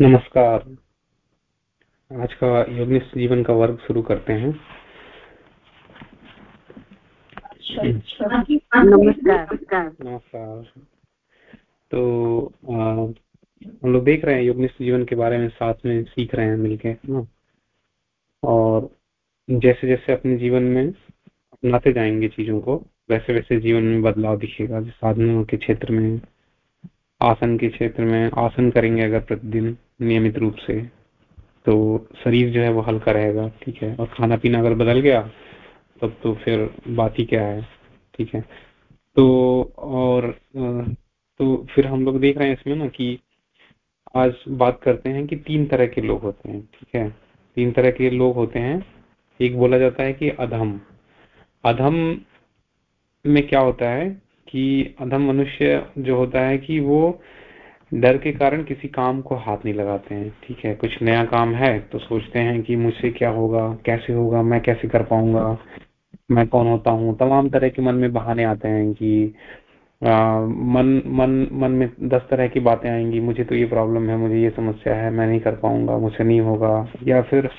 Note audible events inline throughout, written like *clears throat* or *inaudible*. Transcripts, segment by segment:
नमस्कार। आज का योगनिष्ठ जीवन का वर्ग शुरू करते हैं। नमस्कार। नमस्कार। तो हम लोग देख रहे हैं योगनिष्ठ जीवन के बारे में साथ में सीख रहे हैं मिलके ना? और जैसे जैसे अपने जीवन में अपनाते जाएँगे चीज़ों को वैसे वैसे जीवन में बदलाव दिखेगा। साधनों के क्षेत्र में आसन के क्षेत्र में आसन करेंगे अगर प्रतिदिन। नियमित रूप से। तो शरीर जो है वो हल्का रहेगा, ठीक है? और खाना पीना अगर बदल गया, तब तो फिर बात ही क्या है, ठीक है? तो और तो फिर हम लोग देख रहे हैं इसमें ना कि आज बात करते हैं कि तीन तरह के लोग होते हैं, ठीक है? तीन तरह के लोग होते हैं। एक बोला जाता है कि अधम। अधम में क्या होता है कि अधम मनुष्य जो होता है कि वो डर के कारण किसी काम को हाथ नहीं लगाते हैं ठीक है? कुछ नया काम है तो सोचते हैं कि मुझसे क्या होगा कैसे होगा मैं कैसे कर पाऊँगा मैं कौन होता हूँ? तमाम तरह के मन में बहाने आते हैं कि आ, मन मन मन में दस तरह की बातें आएँगी मुझे तो ये प्रॉब्लम है मुझे ये समस्या है मैं नहीं कर पाऊँगा मुझसे नहीं होगा या फिर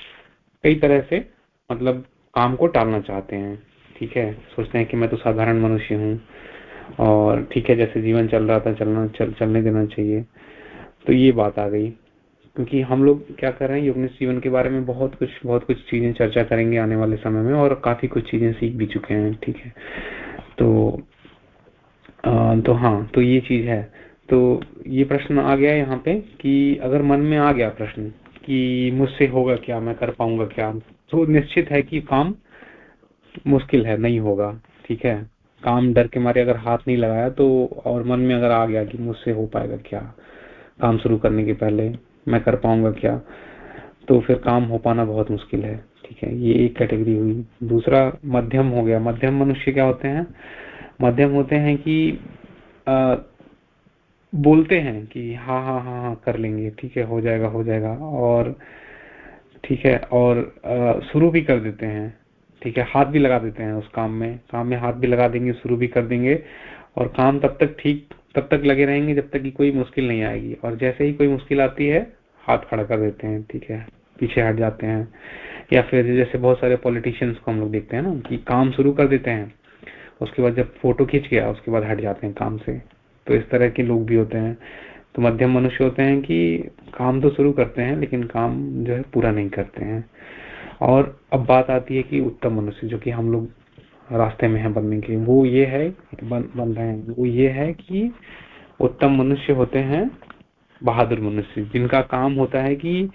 कई तरह से मतलब काम को टालना चाहते हैं ठीक है? सोचते हैं कि मैं तो साधारण मनुष्य हूँ और ठीक है जैसे जीवन चल रहा था चलना चल, चलने देना चाहिए। तो ये बात आ गई। क्योंकि हम लोग क्या कर रहे हैं योग जीवन के बारे में बहुत कुछ बहुत कुछ चीज़ें चर्चा करेंगे आने वाले समय में और काफ़ी कुछ चीज़ें सीख भी चुके हैं ठीक है। तो आ, तो हाँ तो ये चीज़ है। तो ये प्रश्न आ गया यहाँ पे कि अगर मन में आ गया प्रश्न कि मुझसे होगा क्या मैं कर पाऊँगा क्या तो निश्चित है कि काम मुश्किल है नहीं होगा ठीक है। काम डर के मारे अगर हाथ नहीं लगाया तो और मन में अगर आ गया कि मुझसे हो पाएगा क्या? काम शुरू करने के पहले मैं कर पाऊँगा क्या? तो फिर काम हो पाना बहुत मुश्किल है ठीक है? ये एक कैटेगरी हुई। दूसरा मध्यम हो गया। मध्यम मनुष्य क्या होते हैं? मध्यम होते हैं कि आ, बोलते हैं कि हाँ हाँ हाँ हाँ कर लेंगे ठीक है हो जाएगा हो जाएगा। और ठीक है और शुरू भी कर देते हैं। ठीक है, हाथ भी लगा देते हैं उस काम में। काम में हाथ भी लगा देंगे, शुरू भी कर देंगे और काम तब तक ठीक, तब तक लगे रहेंगे जब तक कि कोई मुश्किल नहीं आएगी। और जैसे ही कोई मुश्किल आती है, हाथ खड़ा कर देते हैं, ठीक है, पीछे हट जाते हैं। या फिर जैसे बहुत सारे पॉलिटिशियंस को हम लोग देखते हैं ना, कि काम शुरू कर देते हैं, उसके बाद जब फ़ोटो खींच गया, उसके बाद हट जाते हैं काम से। तो इस तरह के लोग भी होते हैं। तो मध्यम मनुष्य होते हैं कि काम तो शुरू करते हैं, लेकिन काम जो है पूरा नहीं करते हैं। और अब बात आती है कि उत्तम मनुष्य जो कि हम लोग रास्ते में है बनने के लिए वो ये है बन, बन रहे हैं वो ये है कि उत्तम मनुष्य होते हैं बहादुर मनुष्य जिनका काम होता है कि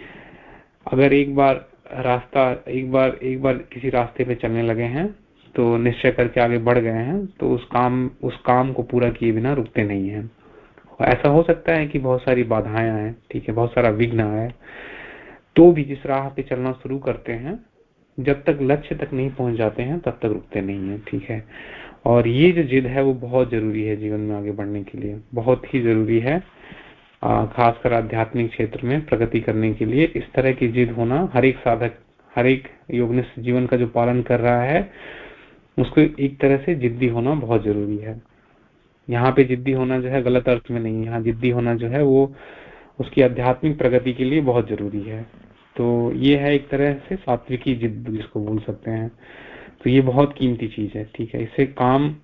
अगर एक बार रास्ता एक बार एक बार किसी रास्ते पे चलने लगे हैं तो निश्चय करके आगे बढ़ गए हैं तो उस काम उस काम को पूरा किए बिना रुकते नहीं है। ऐसा हो सकता है कि बहुत सारी बाधाएँ आए ठीक है बहुत सारा विघ्न आए तो भी जिस राह पे चलना शुरू करते हैं, जब तक लक्ष्य तक नहीं पहुँच जाते हैं, तब तक रुकते नहीं है, ठीक है? और ये जो जिद है, वो बहुत ज़रूरी है जीवन में आगे बढ़ने के लिए। बहुत ही ज़रूरी है खासकर आध्यात्मिक क्षेत्र में प्रगति करने के लिए। इस तरह की जिद होना हर एक साधक, हर एक योगनिष्ठ जीवन का जो पालन कर रहा है, उसको एक तरह से जिद्दी होना बहुत ज़रूरी है। यहाँ पे जिद्दी होना जो है गलत अर्थ में नहीं यहाँ जिद्दी होना जो है, वो उसकी आध्यात्मिक प्रगति के लिए बहुत ज़रूरी है। तो ये है एक तरह से सात्विकी जिद जिसको बोल सकते हैं। तो ये बहुत कीमती चीज़ है, ठीक है। इससे काम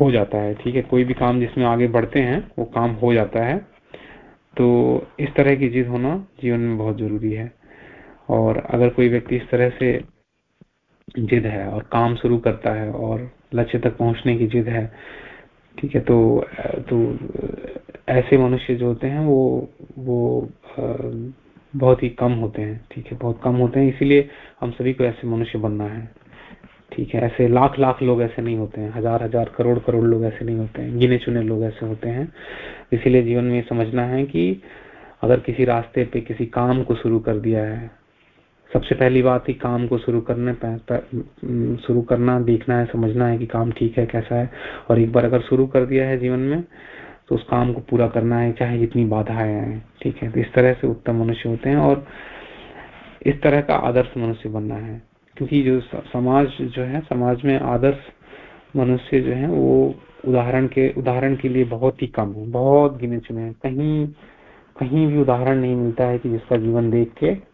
हो जाता है, ठीक है। कोई भी काम जिसमें आगे बढ़ते हैं, वो काम हो जाता है। तो इस तरह की जिद होना जीवन में बहुत ज़रूरी है। और अगर कोई व्यक्ति इस तरह से जिद है और काम शुरू करता है और लक्ष्य तक पहुँचने की जिद है ठीक है तो तो ऐसे मनुष्य जो होते हैं, वो वो बहुत ही कम होते हैं, ठीक है, बहुत कम होते हैं, इसीलिए हम सभी को ऐसे मनुष्य बनना है, ठीक है, ऐसे लाख लाख लोग ऐसे नहीं होते हैं, हज़ार हज़ार, करोड़ करोड़ लोग ऐसे नहीं होते हैं, गिने चुने लोग ऐसे होते हैं, इसीलिए जीवन में समझना है कि अगर किसी रास्ते पे किसी काम को शुरू कर दिया है सबसे पहली बात ही काम को शुरू करने शुरू करना, देखना है, समझना है कि काम ठीक है, कैसा है। और एक बार अगर शुरू कर दिया है जीवन में तो उस काम को पूरा करना है, चाहे जितनी बाधाएँ आए, ठीक है। तो इस तरह से उत्तम मनुष्य होते हैं और इस तरह का आदर्श मनुष्य बनना है। क्योंकि जो समाज जो है, समाज में आदर्श मनुष्य जो है, वो उदाहरण के उदाहरण के लिए बहुत ही कम है, बहुत गिने चुने हैं। कहीं कहीं भी उदाहरण नहीं मिलता है कि जिसका जीवन देख के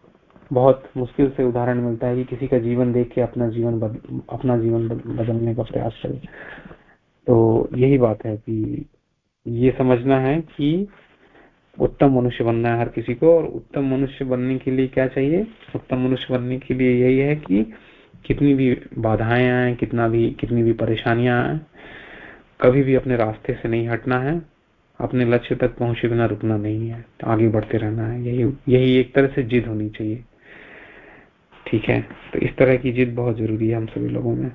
बहुत मुश्किल से उदाहरण मिलता है कि किसी का जीवन देख के अपना जीवन बद, अपना जीवन बदलने का प्रयास करे। तो यही बात है कि ये समझना है कि उत्तम मनुष्य बनना है हर किसी को और उत्तम मनुष्य बनने के लिए क्या चाहिए? उत्तम मनुष्य बनने के लिए यही है कि कितनी भी बाधाएँ आए कितना भी कितनी भी परेशानियाँ आए कभी भी अपने रास्ते से नहीं हटना है अपने लक्ष्य तक पहुँचे बिना रुकना नहीं है आगे बढ़ते रहना है। यही यही एक तरह से जिद होनी चाहिए। ठीक है। तो इस तरह की जिद बहुत ज़रूरी है हम सभी लोगों में।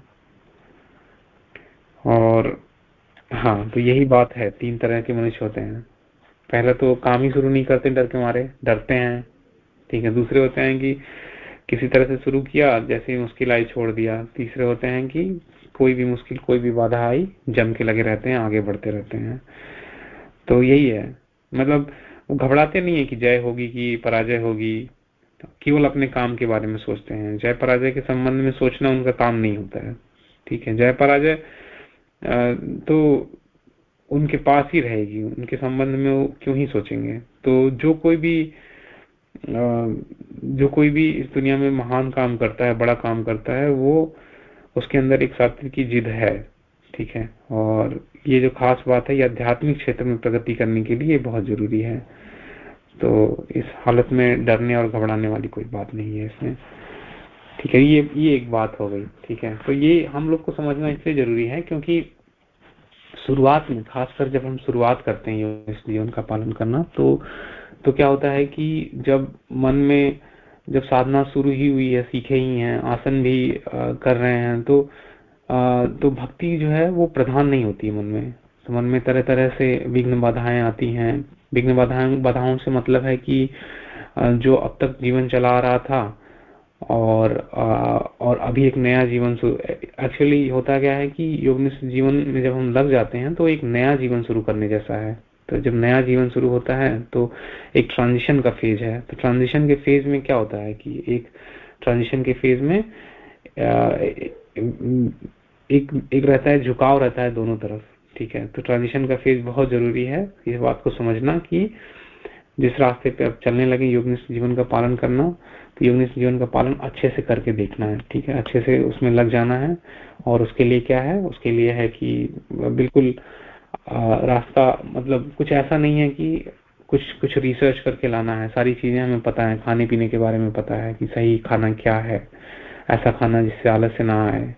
और हाँ तो यही बात है, तीन तरह के मनुष्य होते हैं। पहले तो काम ही शुरू नहीं करते, डर के मारे, डरते हैं। ठीक है, दूसरे होते हैं कि किसी तरह से शुरू किया, जैसे ही मुश्किल आई छोड़ दिया। तीसरे होते हैं कि कोई भी मुश्किल, कोई भी बाधा आई, जम के लगे रहते हैं, आगे बढ़ते रहते हैं। तो यही है। मतलब वो घबराते नहीं है कि जय होगी कि पराजय होगी। केवल अपने काम के बारे में सोचते हैं। जय पराजय के संबंध में सोचना उनका काम नहीं होता है। ठीक है, जय पराजय तो उनके पास ही रहेगी, उनके संबंध में वो क्यों ही सोचेंगे? तो जो कोई भी जो कोई भी इस दुनिया में महान काम करता है, बड़ा काम करता है, वो उसके अंदर एक सात्विक की जिद है। ठीक है, और ये जो खास बात है, ये आध्यात्मिक क्षेत्र में प्रगति करने के लिए बहुत ज़रूरी है। तो इस हालत में डरने और घबराने वाली कोई बात नहीं है इसमें। ठीक है ये ये एक बात हो गई ठीक है। तो ये हम लोग को समझना इसलिए ज़रूरी है क्योंकि शुरुआत में खासकर जब हम शुरुआत करते हैं इस जीवन का पालन करना तो तो क्या होता है कि जब मन में जब साधना शुरू ही हुई है सीखे ही हैं आसन भी आ, कर रहे हैं तो आ, तो भक्ति जो है वो प्रधान नहीं होती मन में। तो मन में तरह तरह से विघ्न बाधाएँ आती हैं विघ्न बाधाओं से मतलब है कि जो अब तक जीवन चला रहा था और और अभी एक नया जीवन एक्चुअली होता क्या है कि योग जीवन में जब हम लग जाते हैं तो एक नया जीवन शुरू करने जैसा है। तो जब नया जीवन शुरू होता है तो एक ट्रांजिशन का फ़ेज़ है। तो ट्रांजिशन के फ़ेज़ में क्या होता है कि एक ट्रांजिशन के फ़ेज़ में एक एक रहता है, झुकाव रहता है दोनों तरफ़। ठीक है? तो ट्रांजिशन का फ़ेज़ बहुत ज़रूरी है। इस बात को समझना कि जिस रास्ते पे अब चलने लगे योग जीवन का पालन करना तो योग जीवन का पालन अच्छे से करके देखना है, ठीक है? अच्छे से उसमें लग जाना है। और उसके लिए क्या है? उसके लिए है कि बिल्कुल रास्ता मतलब कुछ ऐसा नहीं है कि कुछ कुछ रिसर्च करके लाना है। सारी चीज़ें हमें पता है। खाने पीने के बारे में पता है कि सही खाना क्या है? ऐसा खाना जिससे आलस से ना आए।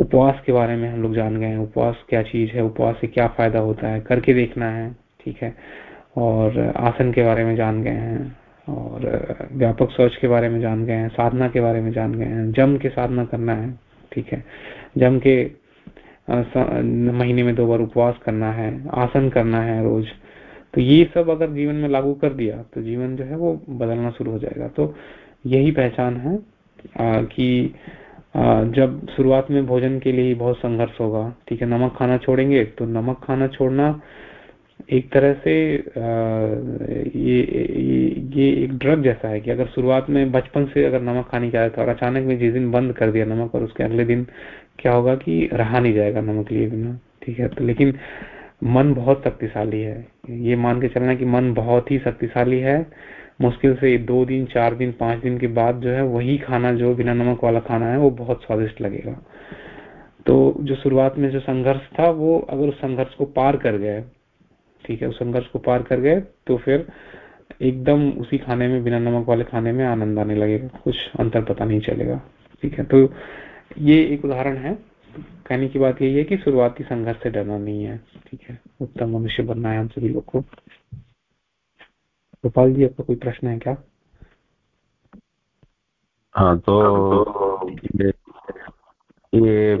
उपवास के बारे में हम लोग जान गए हैं उपवास क्या चीज़ है उपवास से क्या फ़ायदा होता है करके देखना है ठीक है? और आसन के बारे में जान गए हैं और व्यापक सोच के बारे में जान गए हैं साधना के बारे में जान गए हैं जम के साधना करना है ठीक है? जम के महीने में दो बार उपवास करना है आसन करना है रोज तो ये सब अगर जीवन में लागू कर दिया तो जीवन जो है वो बदलना शुरू हो जाएगा। तो यही पहचान है आ, कि जब शुरुआत में भोजन के लिए बहुत संघर्ष होगा, ठीक है, नमक खाना छोड़ेंगे तो नमक खाना छोड़ना एक तरह से ये ये एक ड्रग जैसा है कि अगर शुरुआत में बचपन से अगर नमक खाने की आदत और अचानक में जिस दिन बंद कर दिया नमक और उसके अगले दिन क्या होगा कि रहा नहीं जाएगा नमक लिए बिना, ठीक है। तो लेकिन मन बहुत शक्तिशाली है। ये मान के चलना कि मन बहुत ही शक्तिशाली है। मुश्किल से दो दिन, चार दिन, पाँच दिन के बाद जो है वही खाना, जो बिना नमक वाला खाना है, वो बहुत स्वादिष्ट लगेगा। तो जो शुरुआत में जो संघर्ष था, वो अगर उस संघर्ष को पार कर गए, ठीक है, उस संघर्ष को पार कर गए तो फिर एकदम उसी खाने में, बिना नमक वाले खाने में आनंद आने लगेगा, कुछ अंतर पता नहीं चलेगा, ठीक है। तो ये एक उदाहरण है। कहने की बात यही है कि शुरुआती संघर्ष से डरना नहीं है, ठीक है। उत्तम मनुष्य बनना है हम सभी लोग को। गोपाल जी आपका कोई प्रश्न है क्या हाँ तो ये, ये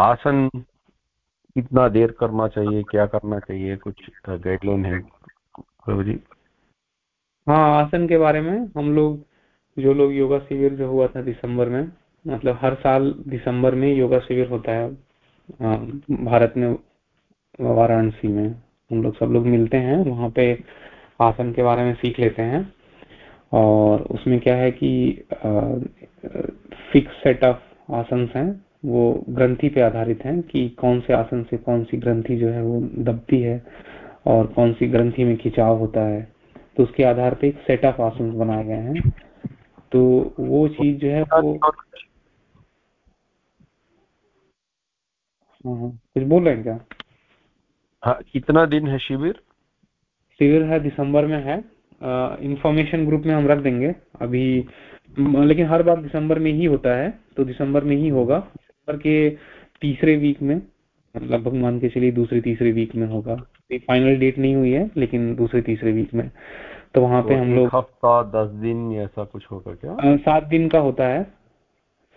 आसन कितना देर करना चाहिए क्या करना चाहिए कुछ गाइडलाइन है प्रभु जी हाँ आसन के बारे में हम लोग जो लोग योगा शिविर जो हुआ था दिसंबर में मतलब हर साल दिसंबर में योगा शिविर होता है भारत में वाराणसी में। हम लोग सब लोग मिलते हैं वहाँ पे आसन के बारे में सीख लेते हैं। और उसमें क्या है कि फिक्स सेट ऑफ़ आसन हैं वो ग्रंथि पे आधारित हैं कि कौन से आसन से कौन सी ग्रंथि जो है वो दबती है और कौन सी ग्रंथि में खिंचाव होता है। तो उसके आधार पे एक सेट ऑफ़ आसन बनाए गए हैं। तो वो चीज़ जो है वो हाँ, हाँ। कुछ बोल रहे हैं क्या? हाँ कितना दिन है शिविर? शिविर है दिसंबर में है। इंफॉर्मेशन ग्रुप में हम रख देंगे। अभी लेकिन हर बार दिसंबर में ही होता है तो दिसंबर में ही होगा। दिसंबर के तीसरे वीक में लगभग मान के चलिए दूसरे तीसरे वीक में होगा। फाइनल डेट नहीं हुई है लेकिन दूसरे तीसरे वीक में। तो वहाँ पे तो हम लोग हफ़्ता दस दिन ऐसा कुछ होगा क्या? सात दिन का होता है।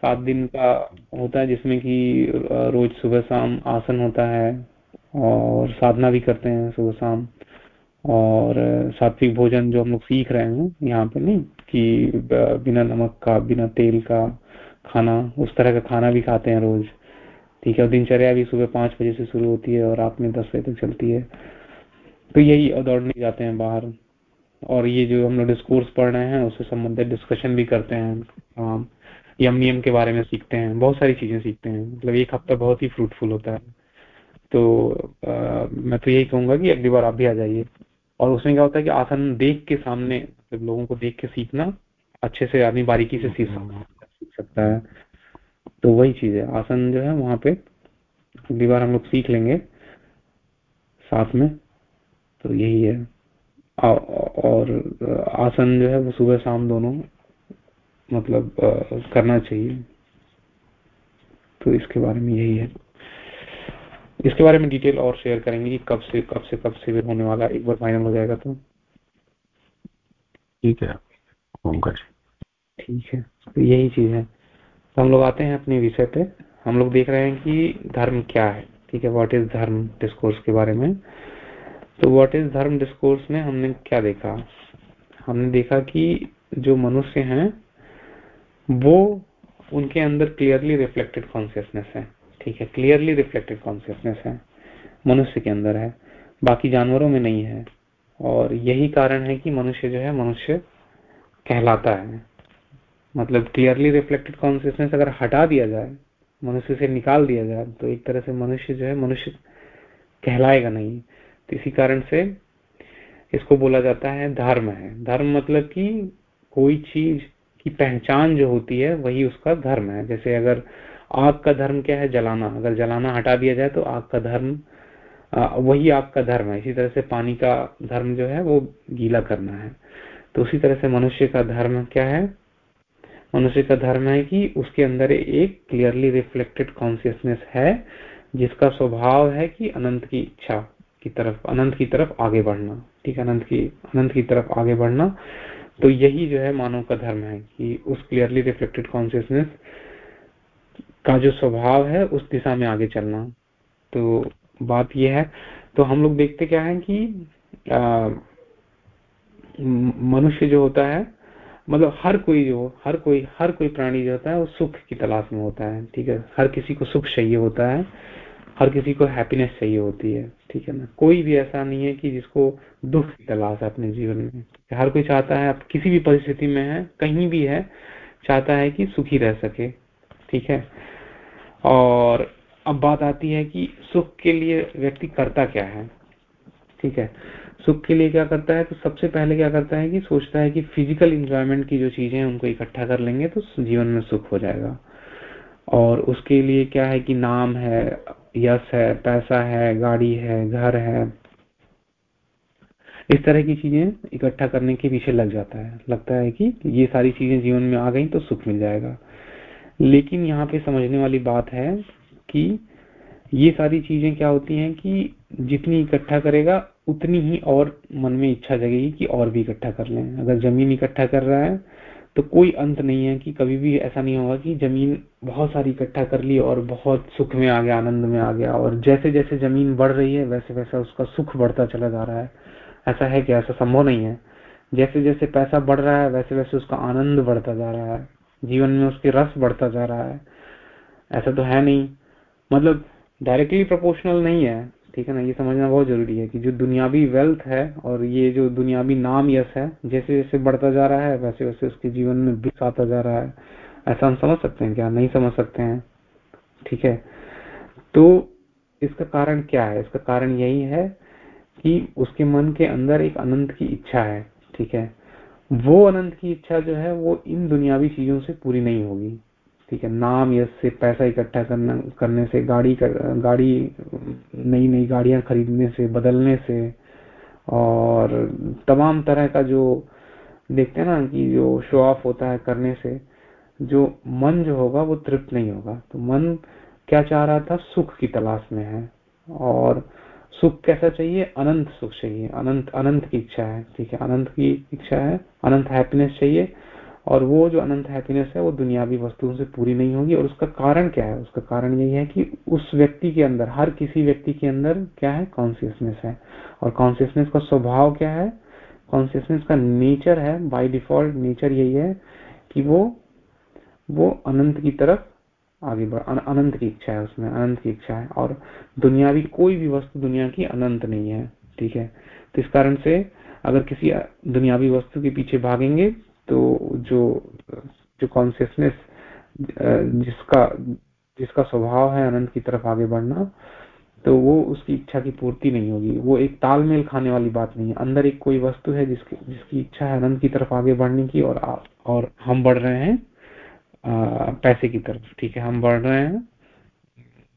सात दिन का होता है जिसमें कि रोज सुबह शाम आसन होता है। और साधना भी करते हैं सुबह शाम। और सात्विक भोजन जो हम लोग सीख रहे हैं यहाँ पे नहीं, कि बिना नमक का, बिना तेल का खाना, उस तरह का खाना भी खाते हैं रोज। ठीक है दिनचर्या भी सुबह पाँच बजे से शुरू होती है और रात में दस बजे तक चलती है। तो यही दौड़ने जाते हैं बाहर। और ये जो हम लोग डिस्कोर्स पढ़ रहे हैं, उससे संबंधित डिस्कशन भी करते हैं। यम नियम के बारे में सीखते हैं, बहुत सारी चीज़ें सीखते हैं। मतलब एक हफ़्ता बहुत ही फ्रूटफुल होता है। तो आ, मैं तो यही कहूँगा कि अगली बार आप भी आ जाइए। और उसमें क्या होता है कि आसन देख के सामने मतलब लोगों को देख के सीखना अच्छे से आदमी बारीकी से सीख सीख सकता है। तो वही चीज़ है आसन जो है वहाँ पे अगली बार हम लोग सीख लेंगे साथ में तो यही है। आ, और आसन जो है वो सुबह शाम दोनों मतलब आ, करना चाहिए। तो इसके बारे में यही है। इसके बारे में डिटेल और शेयर करेंगे कि कब से कब से कब शिविर होने वाला एक बार फाइनल हो जाएगा तो। ठीक है। ठीक है। तो यही चीज़ है। तो हम लोग आते हैं अपने विषय पे। हम लोग देख रहे हैं कि धर्म क्या है। ठीक है व्हाट इज़ धर्म डिस्कोर्स के बारे में? तो व्हाट इज़ धर्म डिस्कोर्स में हमने क्या देखा? हमने देखा कि जो मनुष्य हैं वो उनके अंदर क्लियरली रिफ्लेक्टेड कॉन्सियसनेस है। ठीक है क्लियरली रिफ्लेक्टेड कॉन्सियसनेस है, मनुष्य के अंदर है, बाकी जानवरों में नहीं है, और यही कारण है कि मनुष्य जो है, मनुष्य कहलाता है। मतलब क्लियरली रिफ्लेक्टेड कॉन्सियसनेस अगर हटा दिया जाए, मनुष्य से निकाल दिया जाए तो एक तरह से मनुष्य जो है, मनुष्य कहलाएगा नहीं। तो इसी कारण से इसको बोला जाता है धर्म है। धर्म मतलब कि कोई चीज़ की पहचान जो होती है, वही उसका धर्म है। जैसे अगर आग का धर्म क्या है? जलाना। अगर जलाना हटा दिया जाए तो आग का धर्म वही आग का धर्म है। इसी तरह से पानी का धर्म जो है वो गीला करना है। तो उसी तरह से मनुष्य का धर्म क्या है? मनुष्य का धर्म है कि उसके अंदर एक क्लियरली रिफ्लेक्टेड कॉन्सियसनेस है, जिसका स्वभाव है कि अनंत की इच्छा की तरफ़, अनंत की तरफ़ आगे बढ़ना। ठीक अनंत की अनंत की तरफ़ आगे बढ़ना। तो यही जो है मानव का धर्म है कि उस क्लियरली रिफ्लेक्टेड कॉन्सियसनेस का जो स्वभाव है, उस दिशा में आगे चलना। तो बात यह है तो हम लोग देखते क्या है कि मनुष्य जो होता है मतलब हर कोई जो, हर कोई हर कोई प्राणी जो होता है, वो सुख की तलाश में होता है, ठीक है? हर किसी को सुख चाहिए होता है, हर किसी को हैप्पीनेस चाहिए होती है, ठीक है ना? कोई भी ऐसा नहीं है कि जिसको दुख की तलाश है अपने जीवन में। हर कोई चाहता है आप किसी भी परिस्थिति में है, कहीं भी है, चाहता है कि सुखी रह सके, ठीक है? और अब बात आती है कि सुख के लिए व्यक्ति करता क्या है? ठीक है। सुख के लिए क्या करता है? तो सबसे पहले क्या करता है कि सोचता है कि फ़िज़िकल इंजॉयमेंट की जो चीज़ें हैं, उनको इकट्ठा कर लेंगे तो जीवन में सुख हो जाएगा। और उसके लिए क्या है कि नाम है यश है, पैसा है, गाड़ी है, घर है। इस तरह की चीज़ें इकट्ठा करने के पीछे लग जाता है। लगता है कि ये सारी चीज़ें जीवन में आ गई तो सुख मिल जाएगा। लेकिन यहाँ पे समझने वाली बात है कि ये सारी चीज़ें क्या होती हैं कि जितनी इकट्ठा करेगा, उतनी ही और मन में इच्छा जगेगी कि और भी इकट्ठा कर लें। अगर ज़मीन इकट्ठा कर रहा है तो कोई अंत नहीं है कि कभी भी ऐसा नहीं होगा कि ज़मीन बहुत सारी इकट्ठा कर ली और बहुत सुख में आ गया, आनंद में आ गया और जैसे जैसे ज़मीन बढ़ रही है वैसे वैसा उसका सुख बढ़ता चला जा रहा है। ऐसा है कि ऐसा संभव नहीं है। जैसे जैसे पैसा बढ़ रहा है वैसे वैसे उसका आनंद बढ़ता जा रहा है। जीवन में उसके रस बढ़ता जा रहा है। ऐसा तो है नहीं। मतलब डायरेक्टली प्रोपोर्शनल नहीं है, ठीक है ना? ये समझना बहुत ज़रूरी है कि जो दुनियावी वेल्थ है और ये जो दुनियावी नाम यश है, जैसे जैसे बढ़ता जा रहा है, वैसे वैसे उसके जीवन में विष आता जा रहा है। ऐसा हम समझ सकते हैं क्या? नहीं समझ सकते हैं। ठीक है? तो इसका कारण क्या है? इसका कारण यही है कि उसके मन के अंदर एक अनंत की इच्छा है, ठीक है? वो अनंत की इच्छा जो है वो इन दुनियावी चीज़ों से पूरी नहीं होगी। ठीक है नाम से पैसा इकट्ठा करना करने से गाड़ी कर, गाड़ी नई नई गाड़ियाँ खरीदने से बदलने से और तमाम तरह का जो देखते हैं ना कि जो शो ऑफ़ होता है करने से जो मन जो होगा वो तृप्त नहीं होगा। तो मन क्या चाह रहा था? सुख की तलाश में है। और सुख कैसा चाहिए? अनंत सुख चाहिए। अनंत अनंत की इच्छा है, ठीक है? अनंत की इच्छा है, अनंत हैप्पीनेस चाहिए और वो जो अनंत हैप्पीनेस है, वो दुनियावी वस्तुओं से पूरी नहीं होगी और उसका कारण क्या है? उसका कारण यही है कि उस व्यक्ति के अंदर, हर किसी व्यक्ति के अंदर क्या है? कॉन्सियसनेस है। और कॉन्सियसनेस का स्वभाव क्या है? कॉन्सियसनेस का नेचर है बाय डिफ़ॉल्ट नेचर यही है कि वो वो अनंत की तरफ़ आगे बढ़ अनंत की इच्छा है उसमें, अनंत की इच्छा है। और दुनियावी कोई भी वस्तु दुनिया की अनंत नहीं है, ठीक है? तो इस कारण से अगर किसी दुनियावी वस्तु के पीछे भागेंगे तो जो जो कॉन्सियसनेस जिसका जिसका स्वभाव है अनंत की तरफ़ आगे बढ़ना तो वो उसकी इच्छा की पूर्ति नहीं होगी। वो एक तालमेल खाने वाली बात नहीं है। अंदर एक कोई वस्तु है जिसकी जिसकी इच्छा है अनंत की तरफ़ आगे बढ़ने की और और हम बढ़ रहे हैं पैसे की तरफ़ ठीक है? हम बढ़ रहे हैं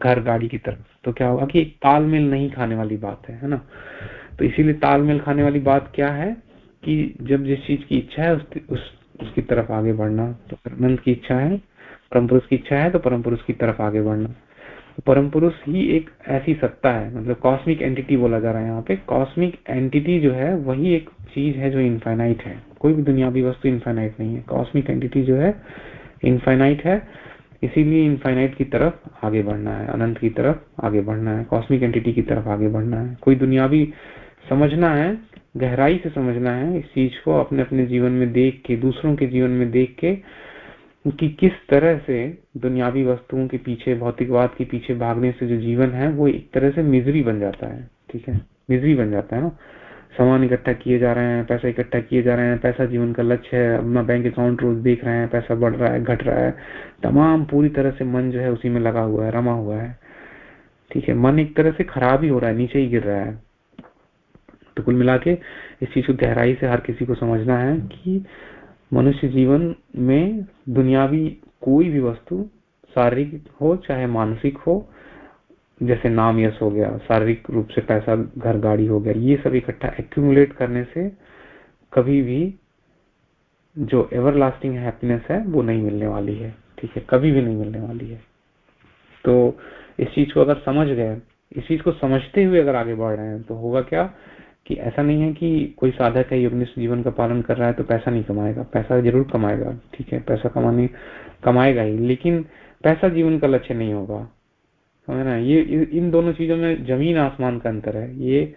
घर गाड़ी की तरफ़। तो क्या होगा कि एक तालमेल नहीं खाने वाली बात है है ना? तो इसीलिए तालमेल खाने वाली बात क्या है कि जब जिस चीज़ की इच्छा है उस, उस उसकी तरफ़ आगे बढ़ना। तो अनंत की इच्छा है परम पुरुष की इच्छा है तो परम पुरुष की तरफ़ आगे बढ़ना। तो परम पुरुष ही एक ऐसी सत्ता है मतलब कॉस्मिक एंटिटी बोला जा रहा है यहाँ पे। कॉस्मिक एंटिटी जो है वही एक चीज़ है जो इनफाइनाइट है। कोई भी दुनियावी वस्तु इनफाइनाइट नहीं है। कॉस्मिक एंटिटी जो है इनफाइनाइट है। इसीलिए इनफाइनाइट की तरफ़ आगे बढ़ना है, अनंत की तरफ़ आगे बढ़ना है कॉस्मिक एंटिटी की तरफ़ आगे बढ़ना है। कोई दुनियावी समझना है, गहराई से समझना है, इस चीज़ को अपने अपने जीवन में देख के, दूसरों के जीवन में देख के कि किस तरह से दुनियावी वस्तुओं के पीछे, भौतिकवाद के पीछे भागने से जो जीवन है, वो एक तरह से मिजरी बन जाता है, ठीक है? मिजरी बन जाता है ना? सामान इकट्ठा किए जा रहे हैं, पैसा इकट्ठा किए जा रहे हैं, पैसा जीवन का लक्ष्य है, अपना बैंक अकाउंट रोज देख रहे हैं, पैसा बढ़ रहा है, घट रहा है, तमाम पूरी तरह से मन जो है उसी में लगा हुआ है, रमा हुआ है। ठीक है, मन एक तरह से खराब ही हो रहा है, नीचे ही गिर रहा है। तो कुल मिला के इस चीज़ को गहराई से हर किसी को समझना है कि मनुष्य जीवन में दुनियावी कोई भी वस्तु शारीरिक हो, चाहे मानसिक हो जैसे नाम यश हो गया, शारीरिक रूप से पैसा, घर गाड़ी हो गया, ये सब इकट्ठा एक्यूमुलेट करने से कभी भी जो एवर लास्टिंग हैप्पीनेस है, वो नहीं मिलने वाली है, ठीक है? कभी भी नहीं मिलने वाली है। तो इस चीज़ को अगर समझ गए, इस चीज़ को समझते हुए अगर आगे बढ़ रहे हैं तो होगा क्या कि ऐसा नहीं है कि कोई साधक है योगनिष्ठ जीवन का पालन कर रहा है तो पैसा नहीं कमाएगा। पैसा ज़रूर कमाएगा, ठीक है? पैसा कमाने, कमाएगा ही, लेकिन पैसा जीवन का लक्ष्य नहीं होगा। समझ ना ये इन दोनों चीज़ों में ज़मीन आसमान का अंतर है। ये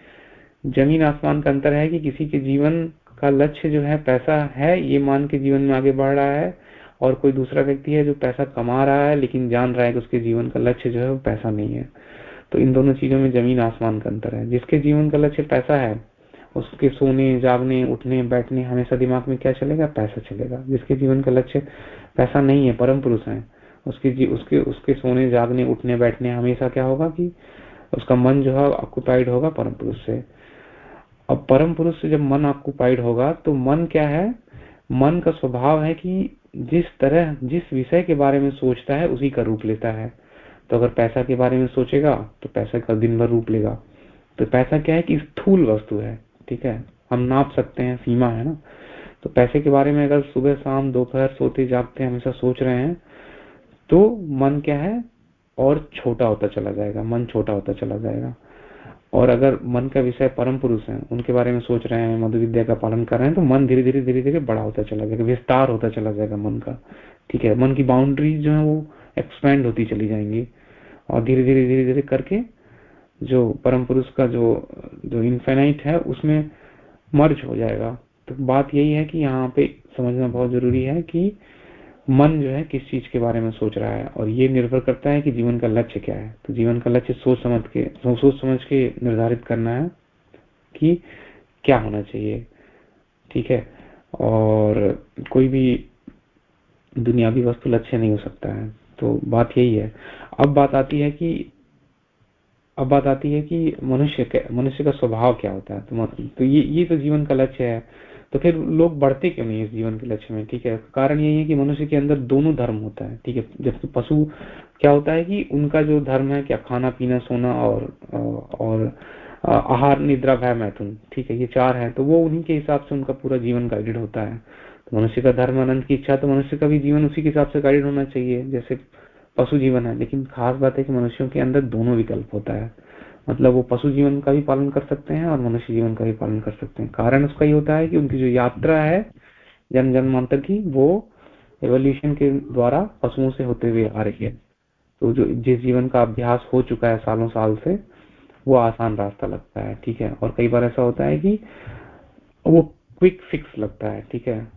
ज़मीन आसमान का अंतर है कि किसी के जीवन का लक्ष्य जो है, पैसा है, ये मान के जीवन में आगे बढ़ रहा है, और कोई दूसरा व्यक्ति है जो पैसा कमा रहा है, लेकिन जान रहा है कि उसके जीवन का लक्ष्य जो है, वो पैसा नहीं है। तो इन दोनों चीज़ों में ज़मीन आसमान का अंतर है। जिसके जीवन का लक्ष्य पैसा है, उसके सोने, जागने, उठने, बैठने, हमेशा दिमाग में क्या चलेगा? पैसा चलेगा। जिसके जीवन का लक्ष्य पैसा नहीं है, परम पुरुष है। उसके जी, उसके उसके सोने जागने उठने बैठने हमेशा क्या होगा कि उसका मन जो है ऑक्यूपाइड होगा परम पुरुष से। अब परम पुरुष से जब मन ऑक्यूपाइड होगा तो मन क्या है? मन का स्वभाव है कि जिस तरह जिस विषय के बारे में सोचता है उसी का रूप लेता है। तो अगर पैसा के बारे में सोचेगा तो पैसा का दिन भर रूप लेगा। तो पैसा क्या है कि स्थूल वस्तु है ठीक है? हम नाप सकते हैं सीमा है ना? तो पैसे के बारे में अगर सुबह शाम दोपहर सोते जागते हमेशा सोच रहे हैं तो मन क्या है? और छोटा होता चला जाएगा, मन छोटा होता चला जाएगा। और अगर मन का विषय परम पुरुष है, उनके बारे में सोच रहे हैं मधु विद्या का पालन कर रहे हैं तो मन धीरे धीरे धीरे धीरे बड़ा होता चला जाएगा, विस्तार होता चला जाएगा मन का। ठीक है? मन की बाउंड्रीज जो है वो एक्सपेंड होती चली जाएँगी। और धीरे धीरे धीरे धीरे करके जो परम पुरुष का जो जो इन्फेनाइट है, उसमें मर्ज हो जाएगा। तो बात यही है कि यहाँ पे समझना बहुत ज़रूरी है कि मन जो है किस चीज़ के बारे में सोच रहा है और ये निर्भर करता है कि जीवन का लक्ष्य क्या है। तो जीवन का लक्ष्य सोच समझ के सोच समझ के निर्धारित करना है कि क्या होना चाहिए। ठीक है? और कोई भी दुनियावी वस्तु लक्ष्य नहीं हो सकता है। तो बात यही है। अब बात आती है कि अब बात आती है कि मनुष्य मनुष्य का स्वभाव क्या होता है? तो, तो ये ये तो जीवन का लक्ष्य है। तो फिर लोग बढ़ते क्यों नहीं इस जीवन के लक्ष्य में? ठीक है, कारण यही है कि मनुष्य के अंदर दोनों धर्म होता है, ठीक है? जबकि पशु क्या होता है कि उनका जो धर्म है, क्या खाना, पीना, सोना और और, आहार, निद्रा भय मैथुन ठीक है, ये चार है तो वो उन्हीं के हिसाब से उनका पूरा जीवन गाइडेड होता है। तो मनुष्य का धर्म अनंत की इच्छा तो मनुष्य का भी जीवन उसी के हिसाब से गाइडेड होना चाहिए, जैसे पशु जीवन है। लेकिन खास बात है कि मनुष्यों के अंदर दोनों विकल्प होता है। मतलब वो पशु जीवन का भी पालन कर सकते हैं और मनुष्य जीवन का भी पालन कर सकते हैं। कारण उसका ये होता है कि उनकी जो यात्रा है जन्म जन्मांतर की, वो एवोल्यूशन के द्वारा पशुओं से होते हुए आ रही है। तो जो जिस जीवन का अभ्यास हो चुका है सालों साल से, वो आसान रास्ता लगता है, ठीक है? और कई बार ऐसा होता है कि वो क्विक फिक्स लगता है, ठीक है?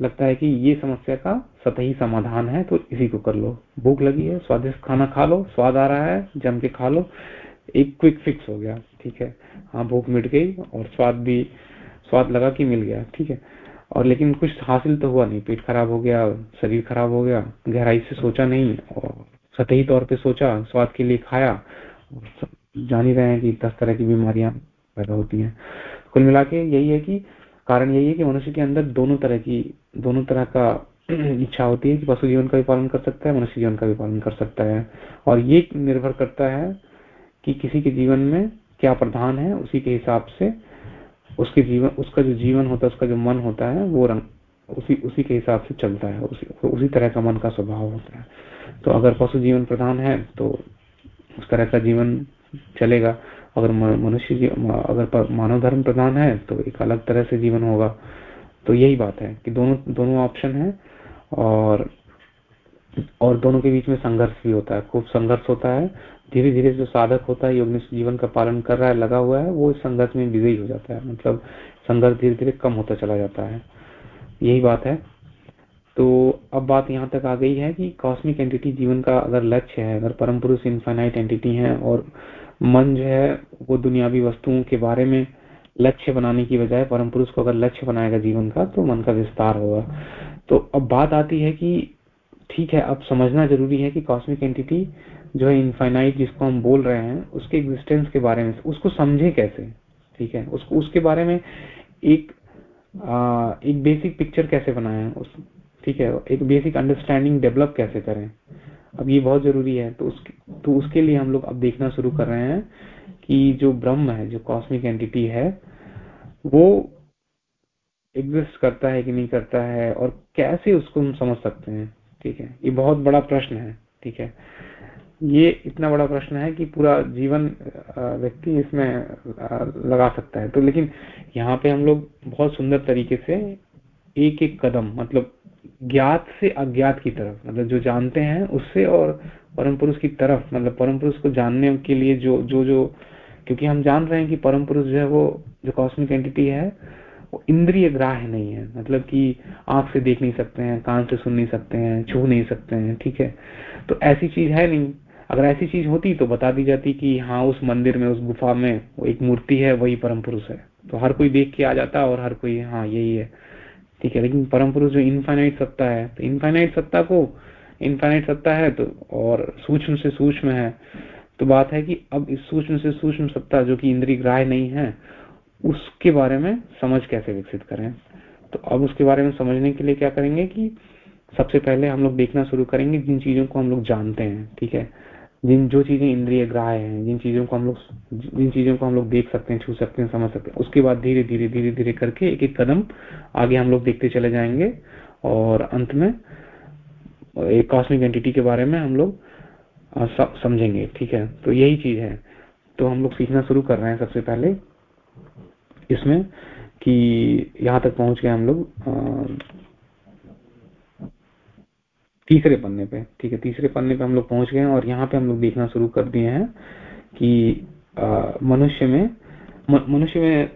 लगता है कि ये समस्या का सतही समाधान है तो इसी को कर लो। भूख लगी है, स्वादिष्ट खाना खा लो, स्वाद आ रहा है, जम के खा लो। एक क्विक फिक्स हो गया, ठीक है? हाँ भूख मिट गई और स्वाद भी, स्वाद लगा कि मिल गया, ठीक है? और लेकिन कुछ हासिल तो हुआ नहीं, पेट खराब हो गया, शरीर खराब हो गया, गहराई से सोचा नहीं और सतही तौर पे सोचा, स्वाद के लिए खाया जान ही रहे हैं कि दस तरह की बीमारियाँ पैदा होती हैं। कुल मिला के यही है कि, कारण यही है कि मनुष्य के अंदर दोनों तरह की, दोनों तरह का *clears throat* इच्छा होती है कि पशु जीवन का भी पालन कर सकता है, मनुष्य जीवन का भी पालन कर सकता है। और ये निर्भर करता है कि किसी के जीवन में क्या प्रधान है, उसी के हिसाब से उसके जीवन, उसका जो जीवन होता है, उसका जो मन होता है, वो रंग, उसी उसी के हिसाब से चलता है, उसी उसी तरह का मन का स्वभाव होता है। तो अगर पशु जीवन प्रधान है तो उस तरह का जीवन चलेगा। अगर मनुष्य अगर मानव धर्म प्रधान है तो एक अलग तरह से जीवन होगा। तो यही बात है कि दोनों दोनों ऑप्शन है और और दोनों के बीच में संघर्ष भी होता है। खूब संघर्ष होता है धीरे धीरे जो साधक होता है योग जीवन का पालन कर रहा है, लगा हुआ है, वो इस संघर्ष में विजयी हो जाता है। मतलब संघर्ष धीरे धीरे कम होता चला जाता है। यही बात है। तो अब बात यहाँ तक आ गई है कि कॉस्मिक एंटिटी जीवन का अगर लक्ष्य है, अगर परम पुरुष इन्फाइनाइट एंटिटी है और मन जो है, वो दुनियावी वस्तुओं के बारे में लक्ष्य बनाने की बजाय परम पुरुष को अगर लक्ष्य बनाएगा जीवन का तो मन का विस्तार होगा। तो अब बात आती है कि ठीक है, अब समझना ज़रूरी है कि कॉस्मिक एंटिटी जो है इनफाइनाइट जिसको हम बोल रहे हैं उसके एग्जिस्टेंस के बारे में उसको समझे कैसे? ठीक है? उसको उसके बारे में एक आ, एक बेसिक पिक्चर कैसे बनाए? उस ठीक है? एक बेसिक अंडरस्टैंडिंग डेवलप कैसे करें? अब ये बहुत ज़रूरी है तो उसके तो उसके लिए हम लोग अब देखना शुरू कर रहे हैं कि जो ब्रह्म है जो कॉस्मिक एंटिटी है वो एग्जिस्ट करता है कि नहीं करता है और कैसे उसको हम समझ सकते हैं? ठीक है? ये बहुत बड़ा प्रश्न है ठीक है? ये इतना बड़ा प्रश्न है कि पूरा जीवन व्यक्ति इसमें लगा सकता है। तो लेकिन यहाँ पे हम लोग बहुत सुंदर तरीके से एक एक कदम मतलब ज्ञात से अज्ञात की तरफ़ मतलब जो जानते हैं उससे और परम पुरुष की तरफ़ मतलब परम पुरुष को जानने के लिए जो जो जो, क्योंकि हम जान रहे हैं कि परम पुरुष जो है वो, जो कॉस्मिक एंटिटी है, वो इंद्रिय ग्राह्य नहीं है। मतलब कि आँख से देख नहीं सकते हैं, कान से सुन नहीं सकते हैं, छू नहीं सकते हैं, ठीक है? तो ऐसी चीज़ है नहीं। अगर ऐसी चीज़ होती तो बता दी जाती कि हाँ उस मंदिर में, उस गुफा में वो एक मूर्ति है, वही परम पुरुष है। तो हर कोई देख के आ जाता और हर कोई हाँ यही है। ठीक है, लेकिन परम पुरुष जो इनफाइनाइट सत्ता है तो इनफाइनाइट सत्ता को इनफाइनाइट सत्ता है तो और सूक्ष्म से सूक्ष्म है तो बात है कि अब इस सूक्ष्म से सूक्ष्म सत्ता जो कि इंद्रिय ग्राह्य नहीं है, उसके बारे में समझ कैसे विकसित करें? तो अब उसके बारे में समझने के लिए क्या करेंगे कि सबसे पहले हम लोग देखना शुरू करेंगे जिन चीज़ों को हम लोग जानते हैं, ठीक है? जिन, जो चीज़ें इंद्रिय ग्राह्य हैं, जिन चीज़ों को हम लोग, जिन चीज़ों को हम लोग देख सकते हैं, छू सकते हैं, समझ सकते हैं, उसके बाद धीरे धीरे धीरे धीरे करके एक एक कदम आगे हम लोग देखते चले जाएँगे। और अंत में एक कॉस्मिक एंटिटी के बारे में हम लोग समझेंगे, ठीक है? तो यही चीज़ है। तो हम लोग सीखना शुरू कर रहे हैं सबसे पहले इसमें कि यहाँ तक पहुँच गए हम लोग तीसरे पन्ने पे, ठीक है, तीसरे पन्ने पे हम लोग पहुँच गए और यहाँ पे हम लोग देखना शुरू कर दिए हैं कि मनुष्य में मनुष्य में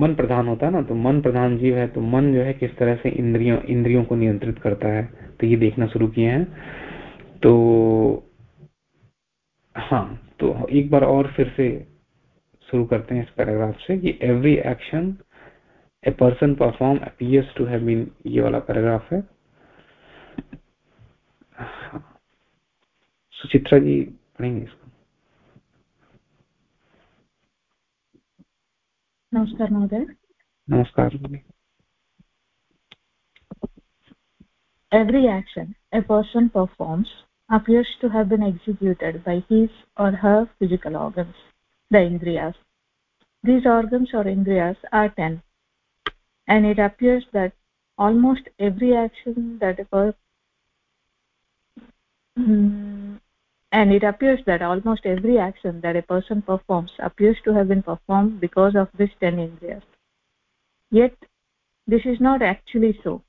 मन प्रधान होता है ना तो मन प्रधान जीव है तो मन जो है किस तरह से इंद्रियों इंद्रियों को नियंत्रित करता है तो ये देखना शुरू किए हैं। तो हाँ तो एक बार और फिर से शुरू करते हैं इस पैराग्राफ से कि every action a person perform appears to have been ये वाला पैराग्राफ है। सुचित्रा जी पढ़ेंगे इसको नमस्कार महोदय नमस्कार every action a person performs appears to have been executed by his or her physical organs the indriyas these organs or indriyas are 10 and it appears that almost every action that a person mm, and it appears that almost every action that a person performs appears to have been performed because of this 10 indriyas yet this is not actually so.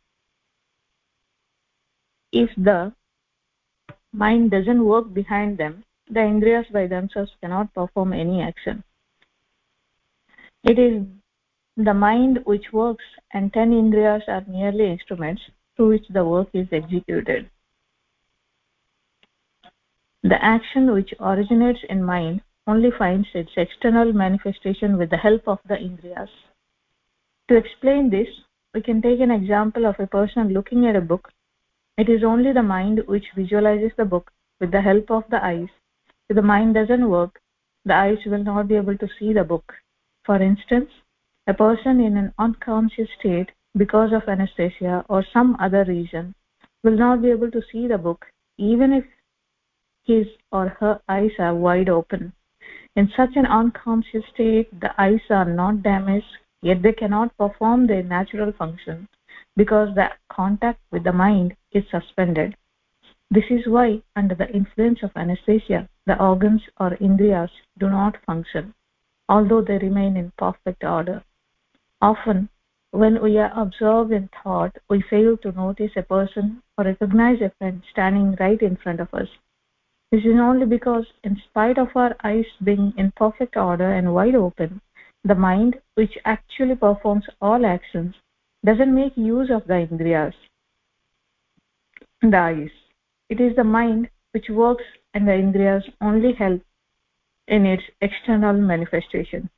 If the mind doesn't work behind them the indriyas by themselves cannot perform any action. It is the mind which works and 10 indriyas are merely instruments through which the work is executed the action which originates in mind only finds its external manifestation with the help of the indriyas. To explain this we can take an example of a person looking at a book. It is only the mind which visualizes the book with the help of the eyes. If the mind doesn't work the eyes will not be able to see the book. For instance a person in an unconscious state because of anesthesia or some other reason will not be able to see the book even if his or her eyes are wide open. In such an unconscious state, the eyes are not damaged, yet they cannot perform their natural function because the contact with the mind is suspended. This is why, under the influence of anesthesia, the organs or indriyas do not function, although they remain in perfect order. Often, when we are absorbed in thought, we fail to notice a person or recognize a friend standing right in front of us this is only because, in spite of our eyes being in perfect order and wide open, the mind, which actually performs all actions, doesn't make use of the indriyas, the eyes. It is the mind which works and the indriyas only help in its external manifestation.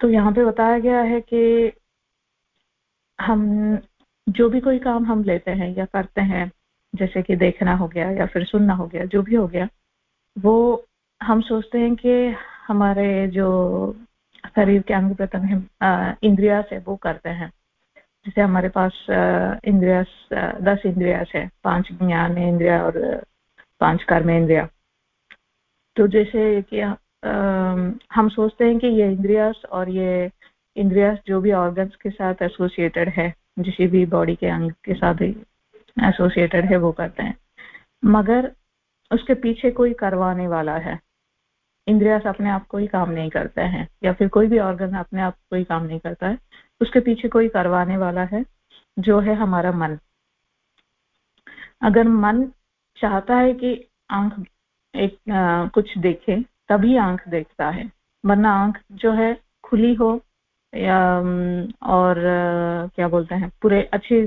तो यहाँ पे बताया गया है कि हम जो भी कोई काम हम लेते हैं या करते हैं जैसे कि देखना हो गया या फिर सुनना हो गया, जो भी हो गया, वो हम सोचते हैं कि हमारे जो शरीर के अंग प्रत्यंग इंद्रिया से वो करते हैं। जैसे हमारे पास इंद्रिया दस इंद्रिया है, पाँच ज्ञान इंद्रिया और पाँच कर्म इंद्रिया। तो जैसे कि हम सोचते हैं कि ये इंद्रियास और ये इंद्रियास जो भी ऑर्गन्स के साथ एसोसिएटेड है किसी भी बॉडी के अंग के साथ एसोसिएटेड है वो करते हैं। मगर उसके पीछे कोई करवाने वाला है। इंद्रियास अपने आप कोई काम नहीं करते हैं या फिर कोई भी ऑर्गन अपने आप कोई काम नहीं करता है उसके पीछे कोई करवाने वाला है जो है हमारा मन। अगर मन चाहता है कि आँख एक आ, कुछ देखे तभी आँख देखता है। वरना आँख जो है खुली हो और क्या बोलते हैं, पूरे अच्छी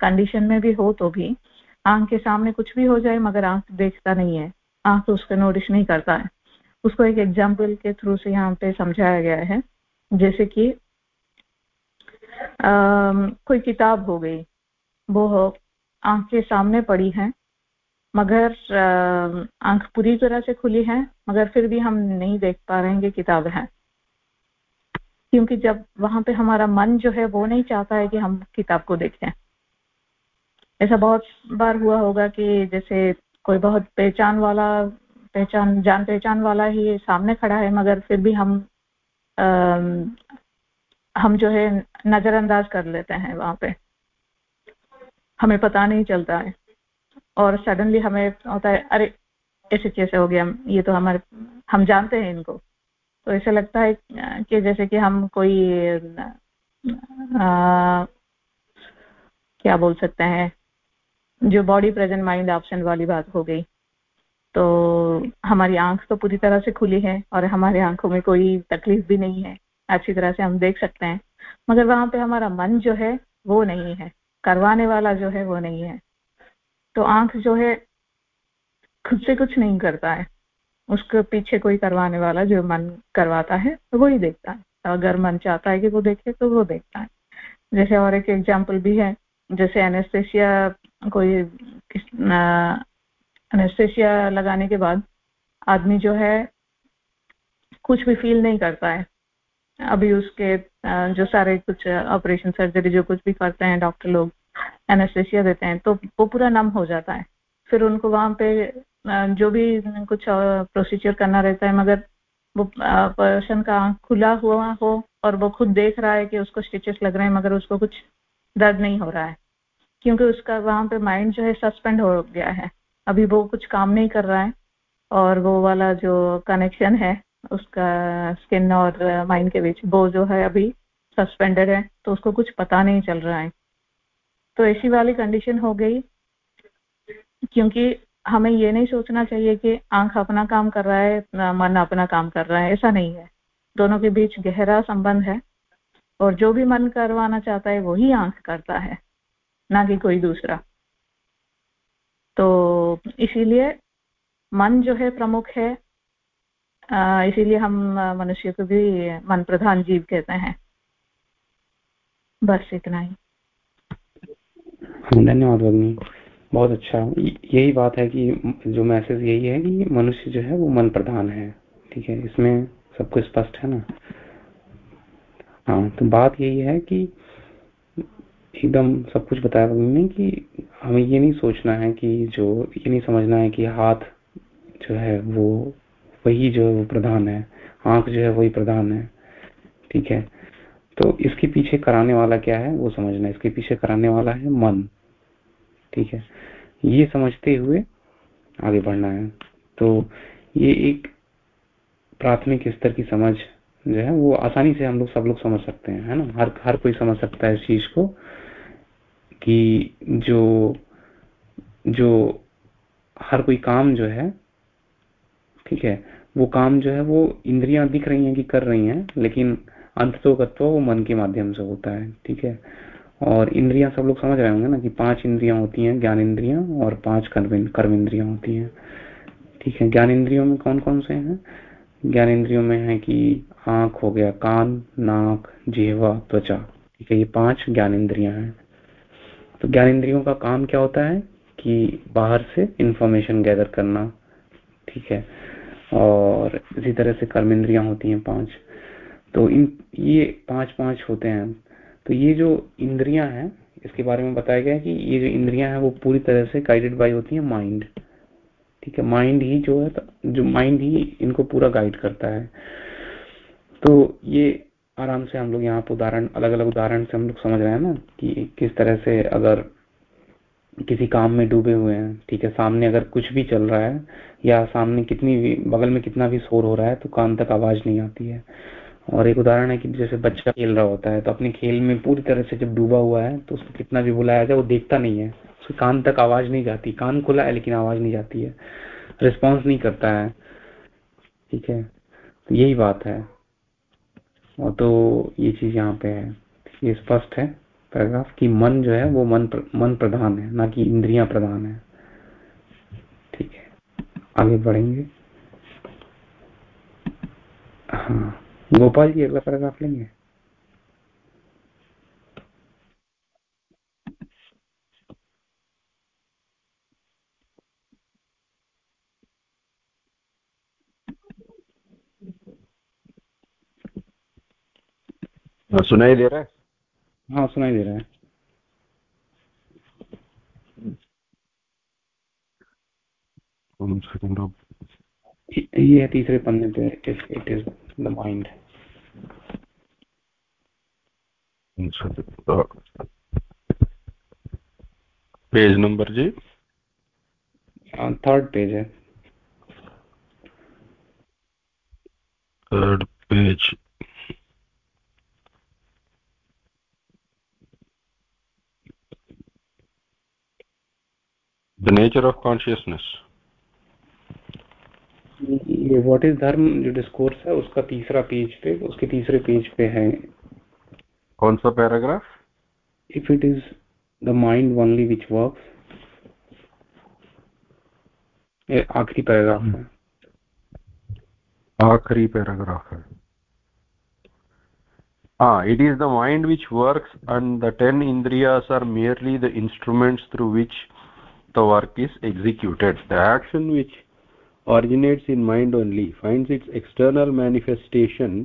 कंडीशन में भी हो तो भी, आँख के सामने कुछ भी हो जाए, मगर आँख देखता नहीं है, आँख उसका नोटिस नहीं करता है। उसको एक एग्ज़ाम्पल के थ्रू से यहाँ पे समझाया गया है, जैसे कि कोई किताब हो गई, वो आँख के सामने पड़ी है, मगर आँख पूरी तरह से खुली है, मगर फिर भी हम नहीं देख पा रहे हैं कि किताब है। क्योंकि जब वहाँ पे हमारा मन जो है वो नहीं चाहता है कि हम किताब को देखें ऐसा बहुत बार हुआ होगा कि जैसे कोई बहुत पहचान वाला पहचान जान पहचान वाला ही सामने खड़ा है मगर फिर भी हम आ, हम जो है नजरअंदाज कर लेते हैं वहाँ पे। हमें पता नहीं चलता है। और सडनली हमें होता है अरे ऐसे कैसे हो गया? ये तो हमारे हम जानते हैं इनको। तो ऐसा लगता है कि जैसे कि हम कोई आ, क्या बोल सकते हैं जो बॉडी प्रेजेंट माइंड ऑप्शन वाली बात हो गई तो हमारी आँख तो पूरी तरह से खुली है और हमारी आँखों में कोई तकलीफ़ भी नहीं है। अच्छी तरह से हम देख सकते हैं। मगर वहाँ पे हमारा मन जो है वो नहीं है। करवाने वाला जो है वो नहीं है। तो आँख जो है खुद से कुछ नहीं करता है। उसके पीछे कोई करवाने वाला जो मन करवाता है तो वही देखता है। अगर मन चाहता है कि वो देखे तो वो देखता है। जैसे और एक एग्ज़ाम्पल भी है, जैसे एनेस्थेसिया कोई एनेस्थेसिया लगाने के बाद आदमी जो है, कुछ भी फील नहीं करता है। अभी उसके जो सारे कुछ ऑपरेशन सर्जरी जो कुछ भी करते हैं डॉक्टर लोग एनेस्थेसिया देते हैं तो वो पूरा नम हो जाता है। फिर उनको वहाँ पे जो भी कुछ प्रोसीजर करना रहता है, मगर वो पर्सन का आँख खुला हुआ हो और वो खुद देख रहा है कि उसको स्टिचेस लग रहे हैं, मगर उसको कुछ दर्द नहीं हो रहा है। क्योंकि उसका वहाँ पे माइंड जो है सस्पेंड हो गया है। अभी वो कुछ काम नहीं कर रहा है और वो वाला जो कनेक्शन है, उसका स्किन और माइंड के बीच वो जो है अभी सस्पेंडेड है तो उसको कुछ पता नहीं चल रहा है। तो ऐसी वाली कंडीशन हो गई, क्योंकि हमें ये नहीं सोचना चाहिए कि आँख अपना काम कर रहा है मन अपना काम कर रहा है, ऐसा नहीं है। दोनों के बीच गहरा संबंध है और जो भी मन करवाना चाहता है, वही आँख करता है, ना कि कोई दूसरा। तो इसीलिए मन जो है प्रमुख है। इसीलिए हम मनुष्य को भी मन प्रधान जीव कहते हैं। बस इतना ही। धन्यवाद भगनी बहुत अच्छा। यही बात है कि जो मैसेज यही है कि मनुष्य जो है वो मन प्रधान है, ठीक है? इसमें सबको स्पष्ट है ना? हाँ तो बात यही है कि एकदम सब कुछ बताया ने कि हमें ये नहीं सोचना है कि जो, ये नहीं समझना है कि हाथ जो है वो, वही जो है वो प्रधान है, आँख जो है वही प्रधान है, ठीक है? तो इसके पीछे कराने वाला क्या है वो समझना है। इसके पीछे कराने वाला है मन। ठीक है। ये समझते हुए आगे बढ़ना है। तो ये एक प्राथमिक स्तर की समझ जो है, वो आसानी से हम लोग सब लोग समझ सकते हैं, है ना? हर हर कोई समझ सकता है इस चीज़ को कि जो जो हर कोई काम जो है, ठीक है, वो काम जो है, वो इंद्रियाँ दिख रही हैं कि कर रही हैं, लेकिन अंत तो वो मन के माध्यम से होता है, ठीक है? और इंद्रियाँ सब लोग समझ रहे होंगे ना कि पाँच इंद्रियाँ होती हैं, ज्ञान इंद्रियाँ और पाँच कर्म कर्म इंद्रियाँ होती हैं। ठीक है, ज्ञान इंद्रियों में कौन कौन से हैं? ज्ञान इंद्रियों में है कि आँख हो गया, कान, नाक, जेवा, त्वचा। ठीक है, ये पाँच ज्ञान इंद्रियाँ हैं। तो ज्ञान इंद्रियों का काम क्या होता है? कि बाहर से इंफॉर्मेशन गैदर करना। ठीक है, और इसी तरह से कर्म इंद्रियाँ होती हैं पाँच। तो इन, ये पाँच पाँच होते हैं। तो ये जो इंद्रियाँ हैं, इसके बारे में बताया गया कि ये जो इंद्रियाँ हैं, वो पूरी तरह से गाइडेड बाई होती है माइंड ठीक है माइंड ही जो है, जो माइंड ही इनको पूरा गाइड करता है। तो ये आराम से हम लोग यहाँ पे उदाहरण अलग अलग उदाहरण से हम लोग समझ रहे हैं ना कि किस तरह से अगर किसी काम में डूबे हुए हैं, ठीक है, सामने अगर कुछ भी चल रहा है या सामने कितनी भी, बगल में कितना भी शोर हो रहा है तो कान तक आवाज़ नहीं आती है। और एक उदाहरण है कि जैसे बच्चा खेल रहा होता है तो अपने खेल में पूरी तरह से जब डूबा हुआ है तो उसको कितना भी बुलाया जाए वो देखता नहीं है। उसके कान तक आवाज़ नहीं जाती कान खुला है लेकिन आवाज़ नहीं जाती है। रिस्पॉन्स नहीं करता है। ठीक है? तो यही बात है। और तो ये चीज़ यहाँ पे है। ये स्पष्ट है पैराग्राफ की मन जो है वो मन प्र, मन प्रधान है ना कि इंद्रिया प्रधान है। ठीक है? आगे बढ़ेंगे। हाँ। गोपाल जी अगला पैराग्राफ लेंगे हाँ, सुनाई दे रहा है हाँ सुनाई दे रहा है ये है तीसरे पन्ने पे it is the mind page number ji? Third page है। Third page the nature of consciousness ये व्हाट इज़ धर्म जो डिस्कोर्स है उसका तीसरा पेज पे उसके तीसरे पेज पे है। कौन सा paragraph if it is the mind only which work आखिरी पैराग्राफ है आखिरी पैराग्राफ है ah it is the mind which works and the 10 indriyas are merely the instruments through which the work is executed the action which originates in mind only finds its external manifestation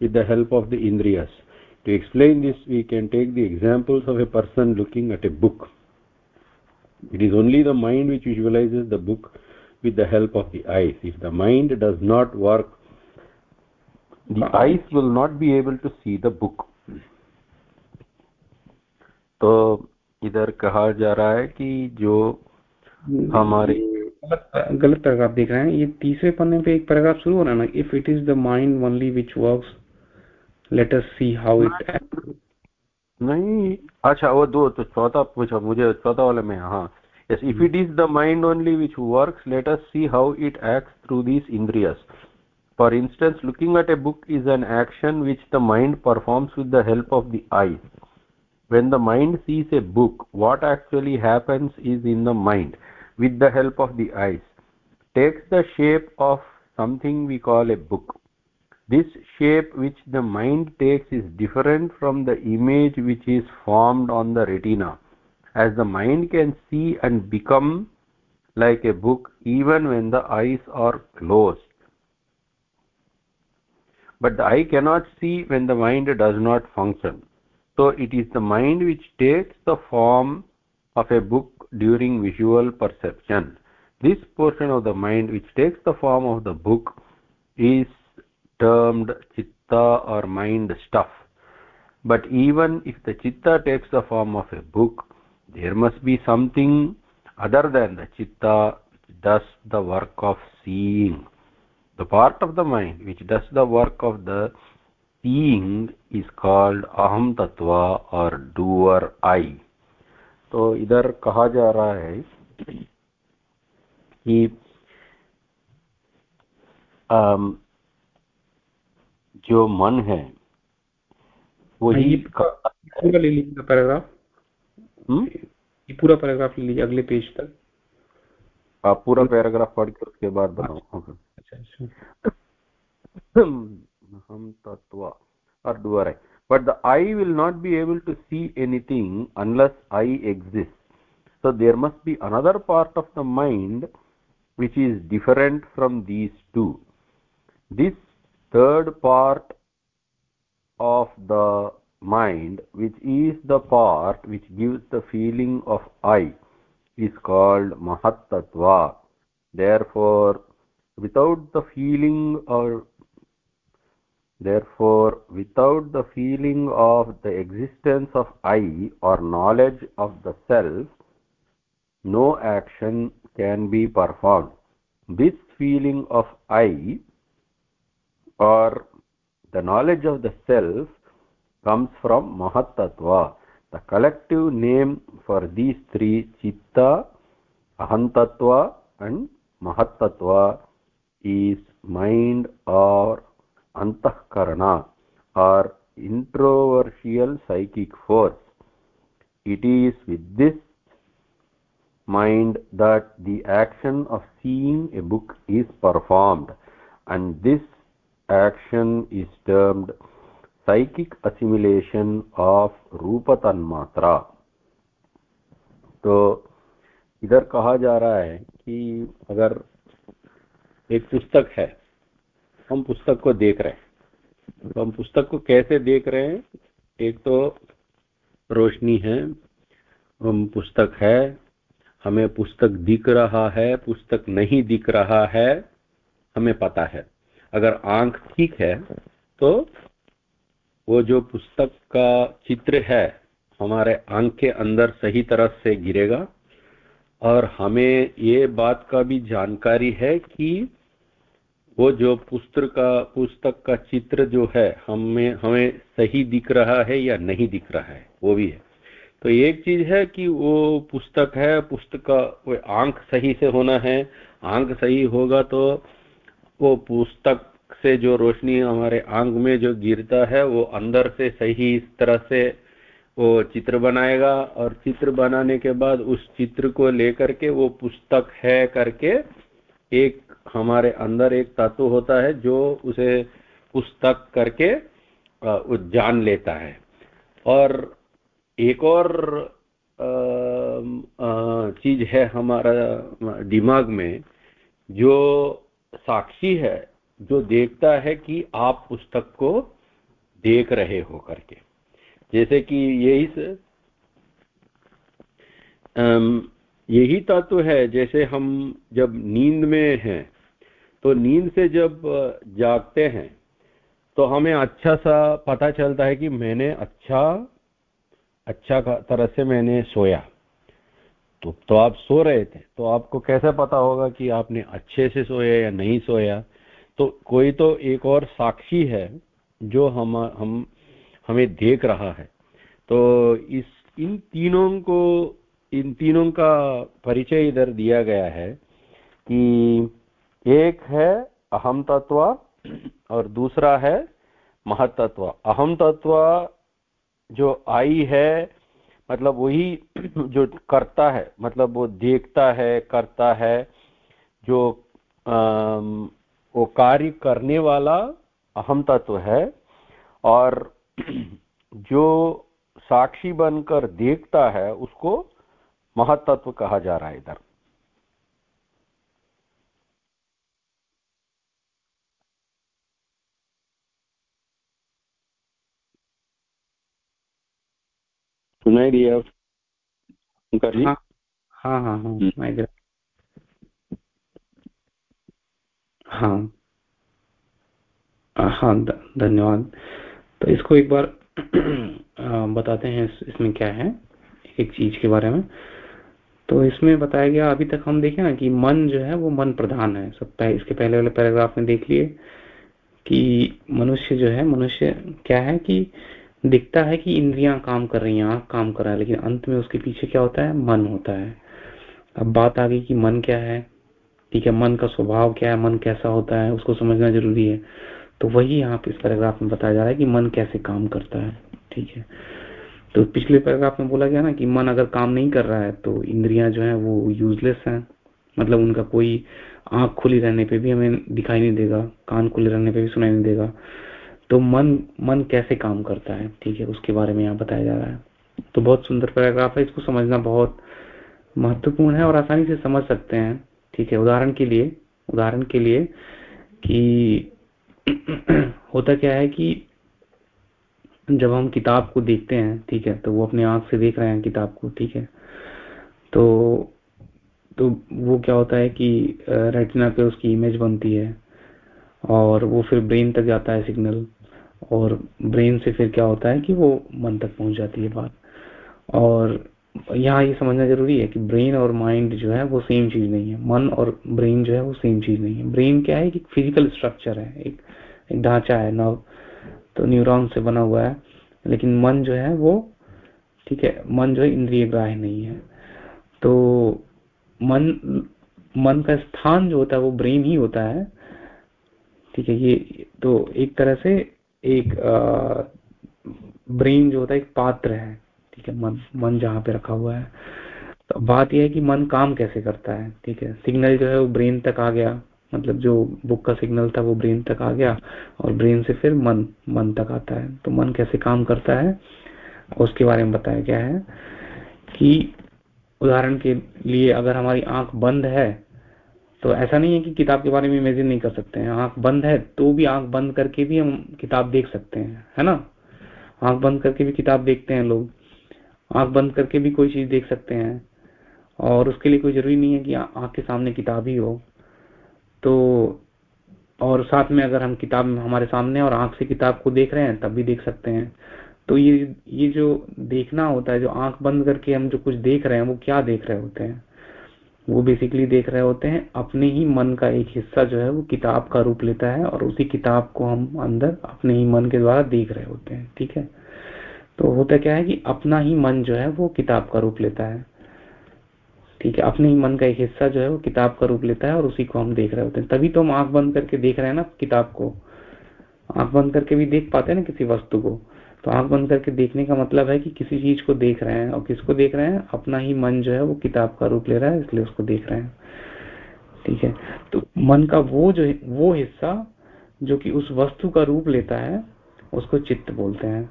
with the help of the indriyas to explain this we can take the examples of a person looking at a book it is only the mind which visualizes the book with the help of the eyes if the mind does not work the eyes will not be able to see the book तो इधर कहा जा रहा है कि जो हमारे गलत पैराग्राफ देख रहे हैं ये तीसरे पन्ने पे एक पैराग्राफ शुरू हो रहा है ना if it is the mind only which works let us see how it नहीं अच्छा वो दो तो चौथा पूछा मुझे चौथा वाले में हाँ yes if it is the mind only which works let us see how it acts through these indriyas for instance looking at a book is an action which the mind performs with the help of the eyes when the mind sees a book what actually happens is in the mind with the help of the eyes takes the shape of something we call a book this shape which the mind takes is different from the image which is formed on the retina. As the mind can see and become like a book even when the eyes are closed. But the eye cannot see when the mind does not function. So it is the mind which takes the form of a book during visual perception. This portion of the mind which takes the form of the book is termed chitta or mind stuff but even if the chitta takes the form of a book there must be something other than the chitta which does the work of seeing the part of the mind which does the work of the seeing is called aham tatva or doer i तो इधर कहा जा रहा है कि आम, जो मन है वो हाँ, ही पूरा ले लीजिए पैराग्राफ हम्म? ये पूरा पैराग्राफ ले लीजिए अगले पेज तक। आप पूरा हम्म। पैराग्राफ पढ़ के उसके बाद बनाओ। अच्छा, अच्छा, अच्छा। *coughs* हम तत्व और डुअर है but the I will not be able to see anything unless I exist so there must be another part of the mind which is different from these two this third part of the mind which is the part which gives the feeling of i is called mahatatva therefore without the feeling or therefore without the feeling of the existence of i or knowledge of the self no action can be performed. This feeling of i or the knowledge of the self comes from mahatattva the collective name for these three chitta ahantatva and mahatattva is mind or antahkarana or introversial psychic force. It is with this mind that the action of seeing a book is performed and this action is termed psychic assimilation of rupa tanmatra तो इधर कहा जा रहा है कि अगर एक पुस्तक है, हम पुस्तक को देख रहे हैं। तो हम पुस्तक को कैसे देख रहे हैं? एक तो रोशनी है, हम पुस्तक है, हमें पुस्तक दिख रहा है, पुस्तक नहीं दिख रहा है, हमें पता है। अगर आँख ठीक है तो वो जो पुस्तक का चित्र है, हमारे आँख के अंदर सही तरह से गिरेगा। और हमें ये बात का भी जानकारी है कि वो जो पुस्तक का पुस्तक का चित्र जो है, हमें हमें सही दिख रहा है या नहीं दिख रहा है, वो भी है। तो एक चीज़ है कि वो पुस्तक है, पुस्तक का, वो आँख सही से होना है, आँख सही होगा तो वो पुस्तक से जो रोशनी हमारे आंग में जो गिरता है, वो अंदर से सही इस तरह से वो चित्र बनाएगा और चित्र बनाने के बाद उस चित्र को लेकर के वो पुस्तक है करके एक हमारे अंदर एक तत्व होता है जो उसे पुस्तक करके जान लेता है। और एक और चीज़ है हमारा दिमाग में, जो साक्षी है, जो देखता है कि आप पुस्तक को देख रहे हो करके। जैसे कि यही यही तत्व है, जैसे हम जब नींद में हैं तो नींद से जब जागते हैं तो हमें अच्छा सा पता चलता है कि मैंने अच्छा अच्छा तरह से मैंने सोया। तो तो आप सो रहे थे तो आपको कैसे पता होगा कि आपने अच्छे से सोया या नहीं सोया? तो कोई तो एक और साक्षी है जो हम हम, हमें देख रहा है। तो इस, इन तीनों को, इन तीनों का परिचय इधर दिया गया है कि एक है अहम तत्व और दूसरा है महतत्व अहम तत्व जो आई है मतलब वही *clears throat* जो करता है मतलब वो देखता है, करता है, जो वो कार्य करने वाला अहम तत्व है और *clears throat* जो साक्षी बनकर देखता है, उसको महतत्व कहा जा रहा है इधर। सुनाई दिया हाँ। हाँ हाँ हाँ हम्म। सुनाई दिया हाँ। हाँ धन्यवाद। तो इसको एक बार *clears throat* बताते हैं इसमें क्या है एक चीज़ के बारे में। तो इसमें बताया गया अभी तक हम देखे ना कि मन जो है वो मन प्रधान है। सब पह, इसके पहले वाले पैराग्राफ में देख लिए कि मनुष्य जो है मनुष्य क्या है कि दिखता है कि इंद्रियाँ काम कर रही हैं, आँख काम कर रहा है, लेकिन अंत में उसके पीछे क्या होता है? मन होता है। अब बात आ गई कि मन क्या है? ठीक है, मन का स्वभाव क्या है? मन कैसा होता है? उसको समझना ज़रूरी है। तो वही यहाँ पे इस पैराग्राफ में बताया जा रहा है कि मन कैसे काम करता है। ठीक है? तो पिछले पैराग्राफ में बोला गया ना कि मन अगर काम नहीं कर रहा है तो इंद्रियाँ जो है वो यूजलेस है। मतलब उनका कोई आँख खुली रहने पे भी हमें दिखाई नहीं देगा, कान खुले रहने पे भी सुनाई नहीं देगा। तो मन मन कैसे काम करता है? ठीक है, उसके बारे में यहाँ बताया जा रहा है। तो बहुत सुंदर पैराग्राफ है, इसको समझना बहुत महत्वपूर्ण है और आसानी से समझ सकते हैं। ठीक है, उदाहरण के लिए, उदाहरण के लिए कि *clears throat* होता क्या है कि जब हम किताब को देखते हैं, ठीक है तो वो अपने आँख से देख रहे हैं किताब को, ठीक है। तो तो वो क्या होता है कि रेटिना पे उसकी इमेज बनती है और वो फिर ब्रेन तक जाता है सिग्नल और ब्रेन से फिर क्या होता है कि वो मन तक पहुँच जाती है बात। और यहाँ ये समझना ज़रूरी है कि ब्रेन और माइंड जो है वो सेम चीज़ नहीं है। मन और ब्रेन जो है वो सेम चीज़ नहीं है। ब्रेन क्या है कि फ़िज़िकल स्ट्रक्चर है एक, ढांचा है नव तो न्यूरॉन से बना हुआ है। लेकिन मन जो है वो ठीक है मन जो है इंद्रिय ग्राह्य नहीं है। तो मन मन का स्थान जो होता है वो ब्रेन ही होता है। ठीक है ये तो एक तरह से एक ब्रेन जो होता है, एक पात्र है, ठीक है, मन मन जहाँ पे रखा हुआ है। तो बात यह है कि मन काम कैसे करता है, ठीक है। सिग्नल जो है वो ब्रेन तक आ गया मतलब जो बुक का सिग्नल था वो ब्रेन तक आ गया और ब्रेन से फिर मन मन तक आता है। तो मन कैसे काम करता है, उसके बारे में बताया गया है कि उदाहरण के लिए अगर हमारी आँख बंद है तो ऐसा नहीं है कि किताब के बारे में इमेजिन नहीं कर सकते हैं। आँख बंद है तो भी आँख बंद करके भी हम किताब देख सकते हैं, है ना? आँख बंद करके भी किताब देखते हैं लोग। आँख बंद करके भी कोई चीज़ देख सकते हैं। और उसके लिए कोई ज़रूरी नहीं है कि आँख के सामने किताब ही हो। तो और साथ में अगर हम किताब हमारे सामने और आँख से किताब को देख रहे हैं, तब भी देख सकते हैं। तो ये ये जो देखना होता है, जो आँख बंद करके हम जो कुछ देख रहे हैं, वो क्या देख रहे होते हैं? वो बेसिकली देख रहे होते हैं, अपने ही मन का एक हिस्सा जो है वो किताब का रूप लेता है और उसी किताब को हम अंदर अपने ही मन के द्वारा देख रहे होते हैं, ठीक है? तो होता क्या है कि अपना ही मन जो है वो किताब का रूप लेता है, ठीक है? अपने ही मन का एक हिस्सा जो है वो किताब का रूप लेता है और उसी को हम देख रहे होते हैं। तभी तो हम आँख बंद करके देख रहे हैं ना किताब को। आँख बंद करके भी देख पाते हैं ना किसी वस्तु को। तो आँख बंद करके देखने का मतलब है कि किसी चीज़ को देख रहे हैं और किसको देख रहे हैं? अपना ही मन जो है वो किताब का रूप ले रहा है, इसलिए उसको देख रहे हैं। ठीक है? तो मन का वो जो वो हिस्सा जो कि उस वस्तु का रूप लेता है, उसको चित्त बोलते हैं।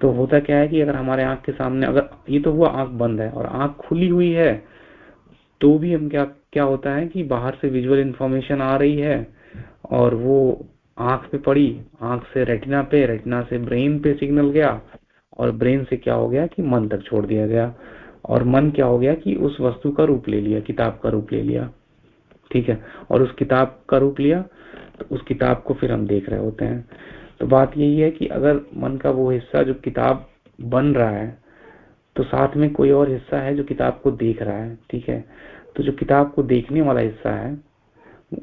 तो होता क्या है कि अगर हमारे आँख के सामने, अगर ये तो हुआ आँख बंद है और आँख खुली हुई है तो भी हम क्या क्या होता है कि बाहर से विजुअल इंफॉर्मेशन आ रही है और वो आँख पे पड़ी, आँख से रेटिना पे रेटिना से ब्रेन पे सिग्नल गया और ब्रेन से क्या हो गया कि मन तक छोड़ दिया गया और मन क्या हो गया कि उस वस्तु का रूप ले लिया, किताब का रूप ले लिया, ठीक है? और उस किताब का रूप लिया तो उस किताब को फिर हम देख रहे होते हैं। तो बात यही है कि अगर मन का वो हिस्सा जो किताब बन रहा है तो साथ में कोई और हिस्सा है जो किताब को देख रहा है, ठीक है? तो जो किताब को देखने वाला हिस्सा है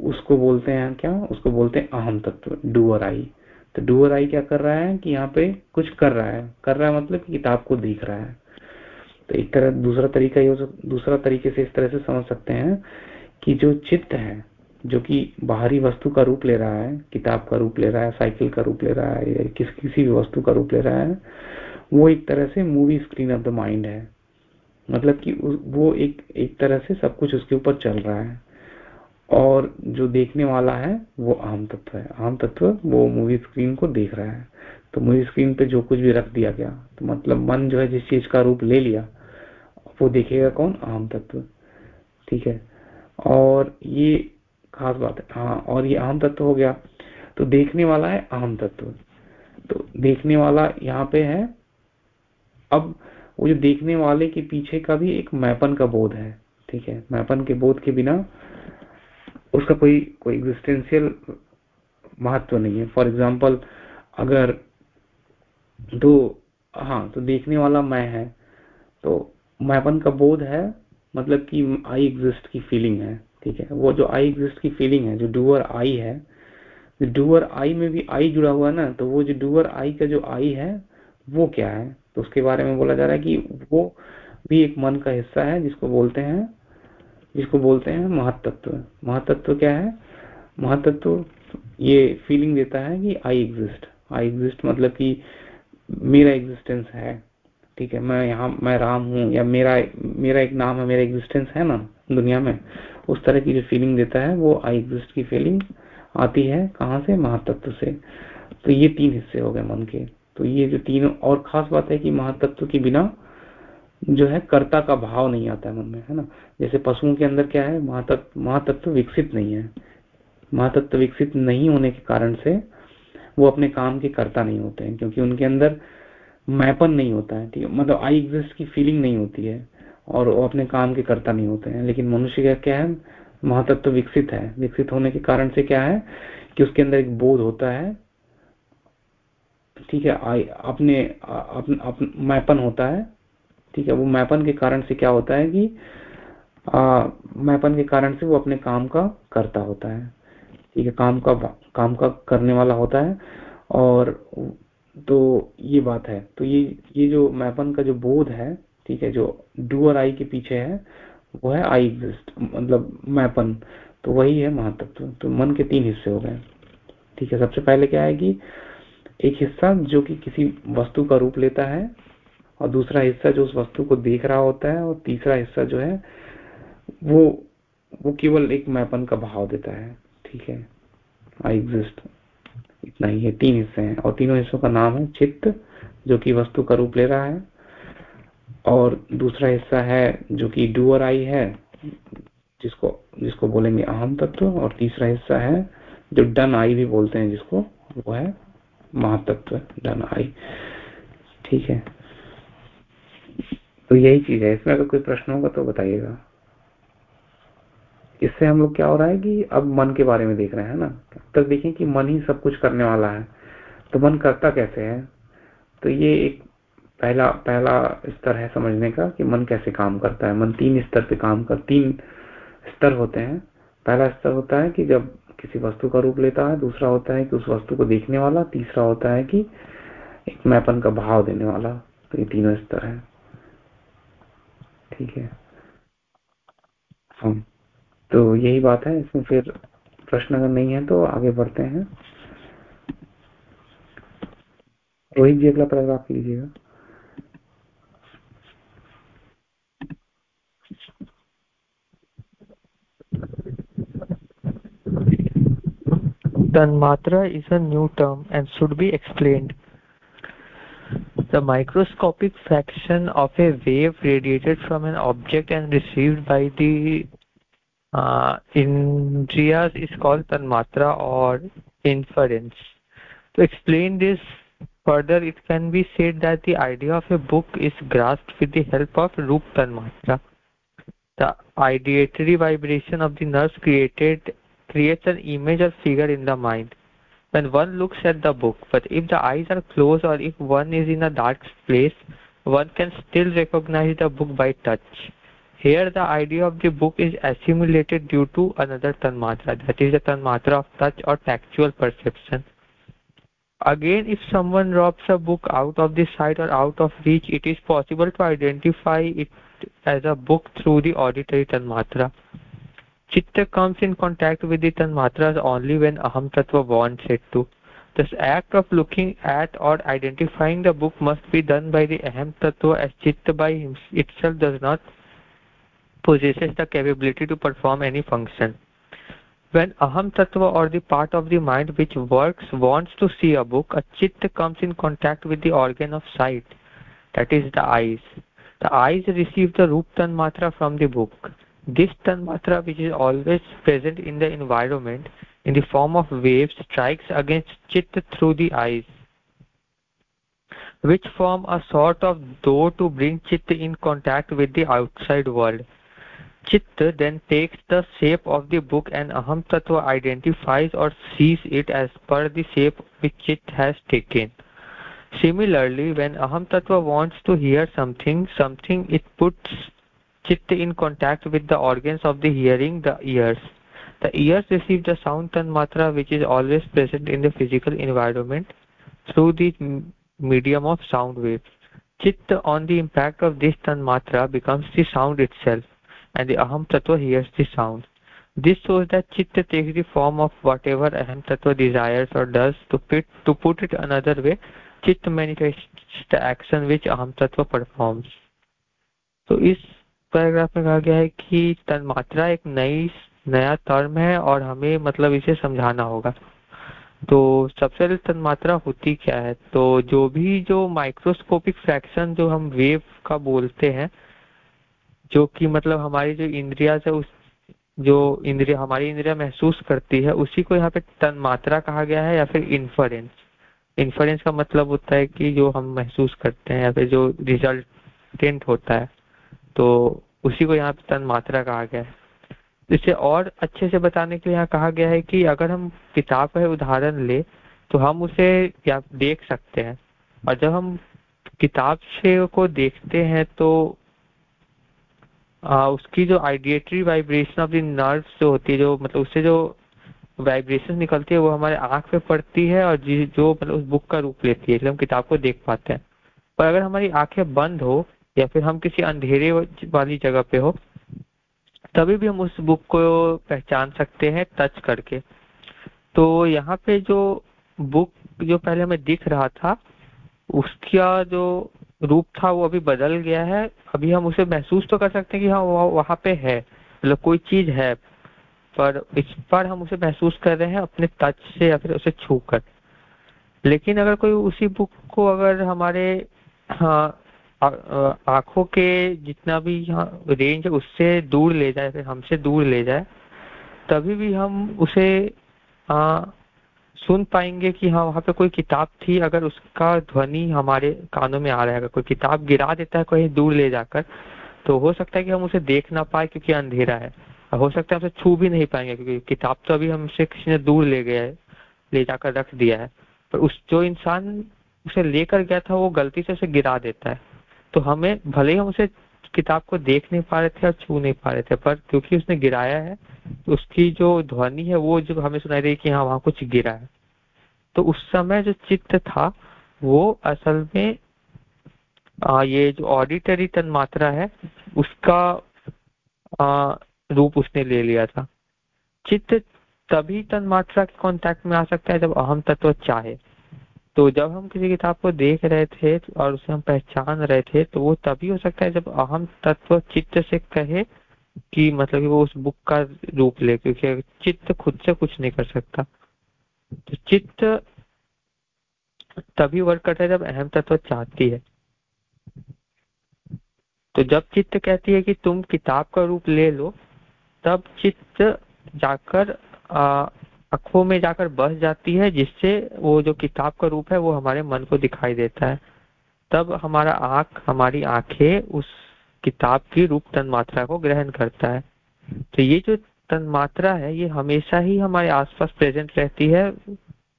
उसको बोलते हैं क्या? उसको बोलते हैं अहम तत्व, डूअर आई। तो डूअर आई क्या कर रहा है कि यहाँ पे कुछ कर रहा है। कर रहा है मतलब कि किताब को देख रहा है। तो एक तरह, दूसरा तरीका ये दूसरा तरीके से इस तरह से समझ सकते हैं कि जो चित्त है, जो कि बाहरी वस्तु का रूप ले रहा है, किताब का रूप ले रहा है, साइकिल का रूप ले रहा है, या किस, किसी भी वस्तु का रूप ले रहा है, वो एक तरह से movie screen of the mind है। मतलब कि वो एक एक तरह से सब कुछ उसके ऊपर चल रहा है। और जो देखने वाला है वो आम तत्व है। आम तत्व वो मूवी स्क्रीन को देख रहा है। तो मूवी स्क्रीन पे जो कुछ भी रख दिया गया तो मतलब मन जो है जिस चीज़ का रूप ले लिया वो देखेगा कौन? आम तत्व। ठीक है? और ये खास बात है। हाँ और ये आम तत्व हो गया। तो देखने वाला है आम तत्व। तो देखने वाला यहाँ पे है। अब वो जो देखने वाले के पीछे का भी एक मैपन का बोध है। ठीक है? मैपन के बोध के बिना उसका कोई कोई एग्जिस्टेंशियल महत्व नहीं है। फॉर एग्ज़ाम्पल अगर तो हाँ तो देखने वाला मैं है तो मैपन का बोध है मतलब कि आई एग्जिस्ट की फीलिंग है, ठीक है? वो जो आई एग्जिस्ट की फीलिंग है, जो डूअर आई है, जो डूअर आई में भी आई जुड़ा हुआ है ना तो वो जो डूअर आई का जो आई है, वो क्या है? तो उसके बारे में बोला जा रहा है कि वो भी एक मन का हिस्सा है, जिसको बोलते हैं जिसको बोलते हैं महातत्व। महातत्व क्या है? महातत्व ये फीलिंग देता है कि आई एग्जिस्ट आई एग्जिस्ट मतलब कि मेरा एग्जिस्टेंस है। ठीक है, मैं यहाँ, मैं राम हूँ या मेरा मेरा एक नाम है, मेरा एग्जिस्टेंस है ना दुनिया में। उस तरह की जो फीलिंग देता है, वो आई एग्जिस्ट की फीलिंग आती है कहाँ से? महातत्व से। तो ये तीन हिस्से हो गए मन के। तो ये जो तीन और खास बात है कि महातत्व के बिना जो है कर्ता का भाव नहीं आता है मन में है ना? जैसे पशुओं के अंदर क्या है महातत्व महातत्व विकसित नहीं है। महातत्व विकसित नहीं होने के कारण से वो अपने काम के कर्ता नहीं होते हैं क्योंकि उनके अंदर मैपन नहीं होता है ठीक है? मतलब आई एग्जिस्ट की फीलिंग नहीं होती है और वो अपने काम के कर्ता नहीं होते हैं। लेकिन मनुष्य का क्या है महातत्व विकसित है। विकसित होने के कारण से क्या है कि उसके अंदर एक बोध होता है ठीक है? आई अपने अपन, अपन मैपन होता है ठीक है वो मैपन के कारण से क्या होता है कि आ, मैपन के कारण से वो अपने काम का करता होता है। ठीक है काम का काम का करने वाला होता है। और तो ये बात है। तो ये ये जो मैपन का जो बोध है ठीक है जो डूअर आई के पीछे है वो है आई एग्जिस्ट मतलब मैपन। तो वही है महातत्व। तो मन के तीन हिस्से हो गए। ठीक है सबसे पहले क्या है कि एक हिस्सा जो कि किसी वस्तु का रूप लेता है और दूसरा हिस्सा जो उस वस्तु को देख रहा होता है और तीसरा हिस्सा जो है, वो वो केवल एक मैपन का भाव देता है। ठीक है? आई एग्जिस्ट इतना ही है। तीन हिस्से हैं। और तीनों हिस्सों का नाम है चित्त, जो कि वस्तु का रूप ले रहा है। और दूसरा हिस्सा है, जो कि डूअर आई है, जिसको जिसको बोलेंगे अहम तत्व। और तीसरा हिस्सा है, जो डन आई भी बोलते हैं जिसको, वो है महातत्व डन आई ठीक है? तो यही चीज़ है। इसमें अगर कोई प्रश्न होगा तो बताइएगा। इससे हम लोग क्या हो रहा है कि अब मन के बारे में देख रहे हैं ना? तक देखें कि मन ही सब कुछ करने वाला है। तो मन करता कैसे है? तो ये एक पहला पहला स्तर है समझने का कि मन कैसे काम करता है। मन तीन स्तर पे काम कर, तीन स्तर होते हैं। पहला स्तर होता है कि जब किसी वस्तु का रूप लेता है, दूसरा होता है कि उस वस्तु को देखने वाला, तीसरा होता है कि एक मैपन का भाव देने वाला। तो ये तीनों स्तर है। ठीक है। हाँ तो यही बात है, इसमें फिर प्रश्न अगर नहीं है तो आगे बढ़ते हैं। रोहित जी, अगला पैराग्राफ लीजिएगा। Tanmatra is a new term and should be explained. The microscopic fraction of a wave radiated from an object and received by the uh, indriyas is called tanmatra or inference. To explain this further, it can be said that the idea of a book is grasped with the help of Rup Tanmatra. The ideatory vibration of the nerves created creates an image or figure in the mind when one looks at the book. But if the eyes are closed or if one is in a dark place, one can still recognize the book by touch. Here the idea of the book is assimilated due to another tanmatra, that is the tanmatra of touch or tactual perception. Again, if someone drops a book out of the sight or out of reach, it is possible to identify it as a book through the auditory tanmatra. Chitta comes in contact with the tanmatras only when Aham Tattva wants it to. This act of looking at or identifying the book must be done by the Aham Tattva as Chitta by itself does not possesses the capability to perform any function. When Aham Tattva or the part of the mind which works wants to see a book, a Chitta comes in contact with the organ of sight, that is the eyes. The eyes receive the Rup Tanmatra from the book. This tanmatra, which is always present in the environment in the form of waves, strikes against chitta through the eyes, which form a sort of door to bring chitta in contact with the outside world. Chitta then takes the shape of the book and Aham Tattva identifies or sees it as per the shape which it has taken. Similarly, when Aham Tattva wants to hear something, something it puts chit in contact with the organs of the hearing, the ears. The ears receive the sound tanmatra which is always present in the physical environment through the medium of sound waves. Chit on the impact of this tanmatra becomes the sound itself and the aham tattva hears the sound. This shows that chitta takes the form of whatever aham tattva desires or does. To, to put it another way, chitta manifests the action which aham tattva performs. So is paragraph में कहा गया है कि तन्मात्रा एक नई, नया term है और हमें मतलब इसे समझाना होगा। तो सबसे पहले तन्मात्रा होती क्या है? तो जो भी जो माइक्रोस्कोपिक फ्रैक्शन जो हम वेव का बोलते हैं, जो कि मतलब हमारी जो इंद्रिया से उस, जो इंद्रिया, हमारी इंद्रिया महसूस करती है, उसी को यहाँ पे तन्मात्रा कहा गया है या फिर इन्फरेंस इन्फरेंस का मतलब होता है कि जो हम महसूस करते हैं या फिर जो रिजल्टेंट होता है। तो उसी को यहाँ पे तन मात्रा कहा गया है। इसे और अच्छे से बताने के लिए यहाँ कहा गया है कि अगर हम किताब का उदाहरण ले तो हम उसे क्या देख सकते हैं। और जब हम किताब से को देखते हैं तो आ, उसकी जो ideatory vibration of the nerves जो होती है जो मतलब उससे जो वाइब्रेशन निकलती है वो हमारे आँख पे पड़ती है और जो मतलब उस बुक का रूप लेती है इसलिए हम किताब को देख पाते हैं। पर अगर हमारी आँखें बंद हो या फिर हम किसी अंधेरे वाली जगह पे हो, तभी भी हम उस बुक को पहचान सकते हैं टच करके। तो यहाँ पे जो बुक जो पहले हमें दिख रहा था, उसका जो रूप था, वो अभी बदल गया है। अभी हम उसे महसूस तो कर सकते हैं कि हाँ वहाँ पे है मतलब कोई चीज़ है। पर इस पर हम उसे महसूस कर रहे हैं अपने टच से या फिर उसे छू कर लेकिन अगर कोई उसी बुक को अगर हमारे हाँ आँखों के जितना भी रेंज है उससे दूर ले जाए फिर हमसे दूर ले जाए तभी भी हम उसे आ, सुन पाएँगे कि हाँ वहाँ पे कोई किताब थी अगर उसका ध्वनि हमारे कानों में आ रहा है कोई किताब गिरा देता है कहीं दूर ले जाकर तो हो सकता है कि हम उसे देख ना पाए क्योंकि अंधेरा है। हो सकता है उसे छू भी नहीं पाएँगे क्योंकि किताब तो अभी हमसे किसी ने दूर ले गया है ले जाकर रख दिया है। पर उस जो इंसान उसे लेकर गया था वो गलती से उसे गिरा देता है। तो हमें भले ही हम उसे किताब को देख नहीं पा रहे थे और छू नहीं पा रहे थे पर क्योंकि उसने गिराया है तो उसकी जो ध्वनि है वो जो हमें सुनाई रही कि हाँ वहाँ कुछ गिरा है। तो उस समय जो चित्त था वो असल में आ, ये जो ऑडिटरी तन मात्रा है उसका आ, रूप उसने ले लिया था। चित्त तभी तन मात्रा के कांटेक्ट में आ सकता है जब अहम तत्व चाहे। तो जब हम किसी किताब को देख रहे थे और उसे हम पहचान रहे थे तो वो तभी हो सकता है जब अहम तत्व चित्त से कहे कि मतलब कि वो उस बुक का रूप ले, क्योंकि चित्त खुद से कुछ नहीं कर सकता। तो चित्त तभी वर्क करता है जब अहम तत्व चाहती है। तो जब चित्त कहती है कि तुम किताब का रूप ले लो, तब चित्त जाकर अखों में जाकर बस जाती है, जिससे वो जो किताब का रूप है, वो हमारे मन को दिखाई देता है। तब हमारा आँख, हमारी आँखें उस किताब की रूप तन मात्रा को ग्रहण करता है। तो ये जो तन मात्रा है, ये हमेशा ही हमारे आसपास प्रेजेंट रहती है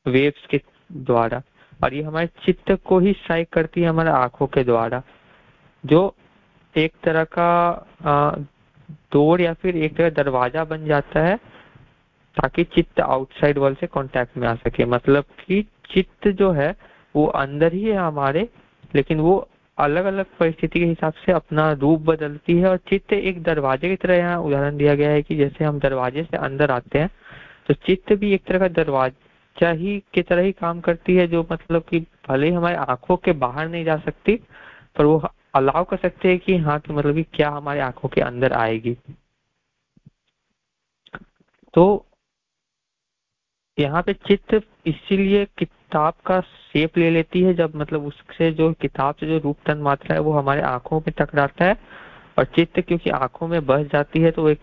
वेव्स के द्वारा, और ये हमारे चित्त को ही स्ट्राइक करती है हमारे आँखों के द्वारा, जो एक तरह का दौड़ या फिर एक तरह दरवाज़ा बन जाता है ताकि चित्त आउटसाइड वर्ल्ड से कांटेक्ट में आ सके। मतलब कि चित्त जो है, वो अंदर ही है हमारे, लेकिन वो अलग अलग परिस्थिति के हिसाब से अपना रूप बदलती है और चित्त एक दरवाजे की तरह यहाँ उदाहरण दिया गया है कि जैसे हम दरवाजे से अंदर आते हैं तो चित्त भी एक तरह का दरवाज़ा ही की तरह ही काम करती है, जो मतलब कि भले ही हमारे आँखों के बाहर नहीं जा सकती, पर वो अलाउ कर सकते हैं कि हाँ कि मतलब कि क्या हमारे आँखों के अंदर आएगी। तो यहाँ पे चित्त इसीलिए किताब का शेप ले लेती है जब मतलब उससे जो किताब से जो रूप तन मात्रा है वो हमारे आँखों में टकराता है और चित्त क्योंकि आँखों में बस जाती है तो एक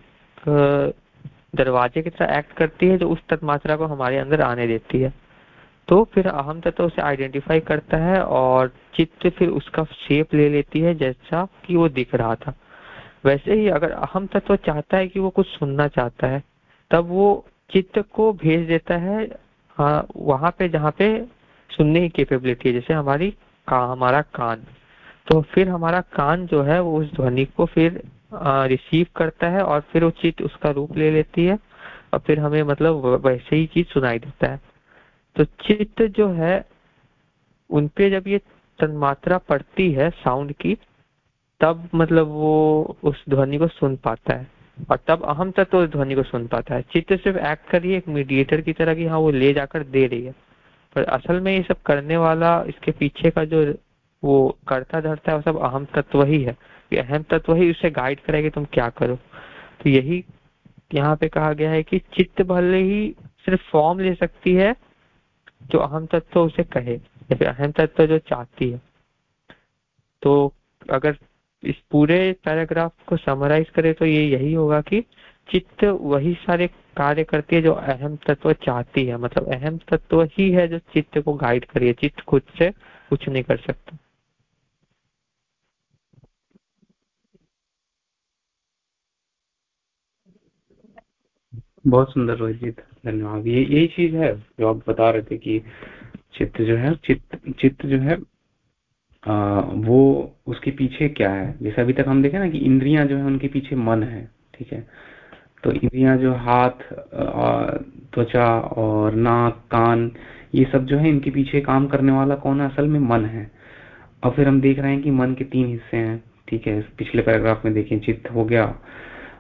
दरवाजे की तरह एक्ट करती है जो उस तन मात्रा को हमारे अंदर आने देती है। तो फिर अहम तत्व उसे आइडेंटिफाई करता है और चित्त फिर उसका शेप ले लेती है जैसा कि वो दिख रहा था। वैसे ही अगर अहम तत्व चाहता है कि वो कुछ सुनना चाहता है, तब वो चित्त को भेज देता है वहाँ पे जहाँ पे सुनने की कैपेबिलिटी है, जैसे हमारी का, हमारा कान। तो फिर हमारा कान जो है, वो उस ध्वनि को फिर रिसीव करता है और फिर वो चित्त उसका रूप ले लेती है और फिर हमें मतलब वैसे ही चीज़ सुनाई देता है। तो चित्त जो है उनपे जब ये तन्मात्रा पड़ती है साउंड की, तब मतलब वो उस ध्वनि को सुन पाता है। और तब अहम तत्व उस ध्वनि को सुन पाता है। चित्त सिर्फ़ एक्ट कर रही है, एक मीडिएटर की तरह की हाँ वो ले जाकर दे रही है। पर असल में ये सब करने वाला, इसके पीछे का जो वो करता धरता है, वो सब अहम तत्व ही है। कि अहम तत्व ही उसे गाइड करेगा तुम क्या करो। तो यही यहाँ पे कहा गया है कि चित्त भले ही सिर्फ़ फॉर्म ले सकती है, जो अहम तत्व उसे कहे, या फिर अहम तत्व जो चाहती है। तो अगर इस पूरे पैराग्राफ को समराइज करें तो ये यही होगा कि चित्त वही सारे कार्य करती है जो अहम तत्व चाहती है। मतलब अहम तत्व ही है जो चित्त को गाइड करिए चित्त खुद से कुछ नहीं कर सकता। बहुत सुंदर रोहित जी, धन्यवाद। ये, यही चीज़ है जो आप बता रहे थे कि चित्त जो है, चित्त चित्त जो है वो उसके पीछे क्या है? जैसे अभी तक हम देखे ना कि इंद्रियाँ जो है, उनके पीछे मन है, ठीक है? तो इंद्रियाँ जो हाथ त्वचा और नाक, कान, ये सब जो है, इनके पीछे काम करने वाला कौन है? असल में मन है। और फिर हम देख रहे हैं कि मन के तीन हिस्से हैं, ठीक है? पिछले पैराग्राफ में देखें, चित्त हो गया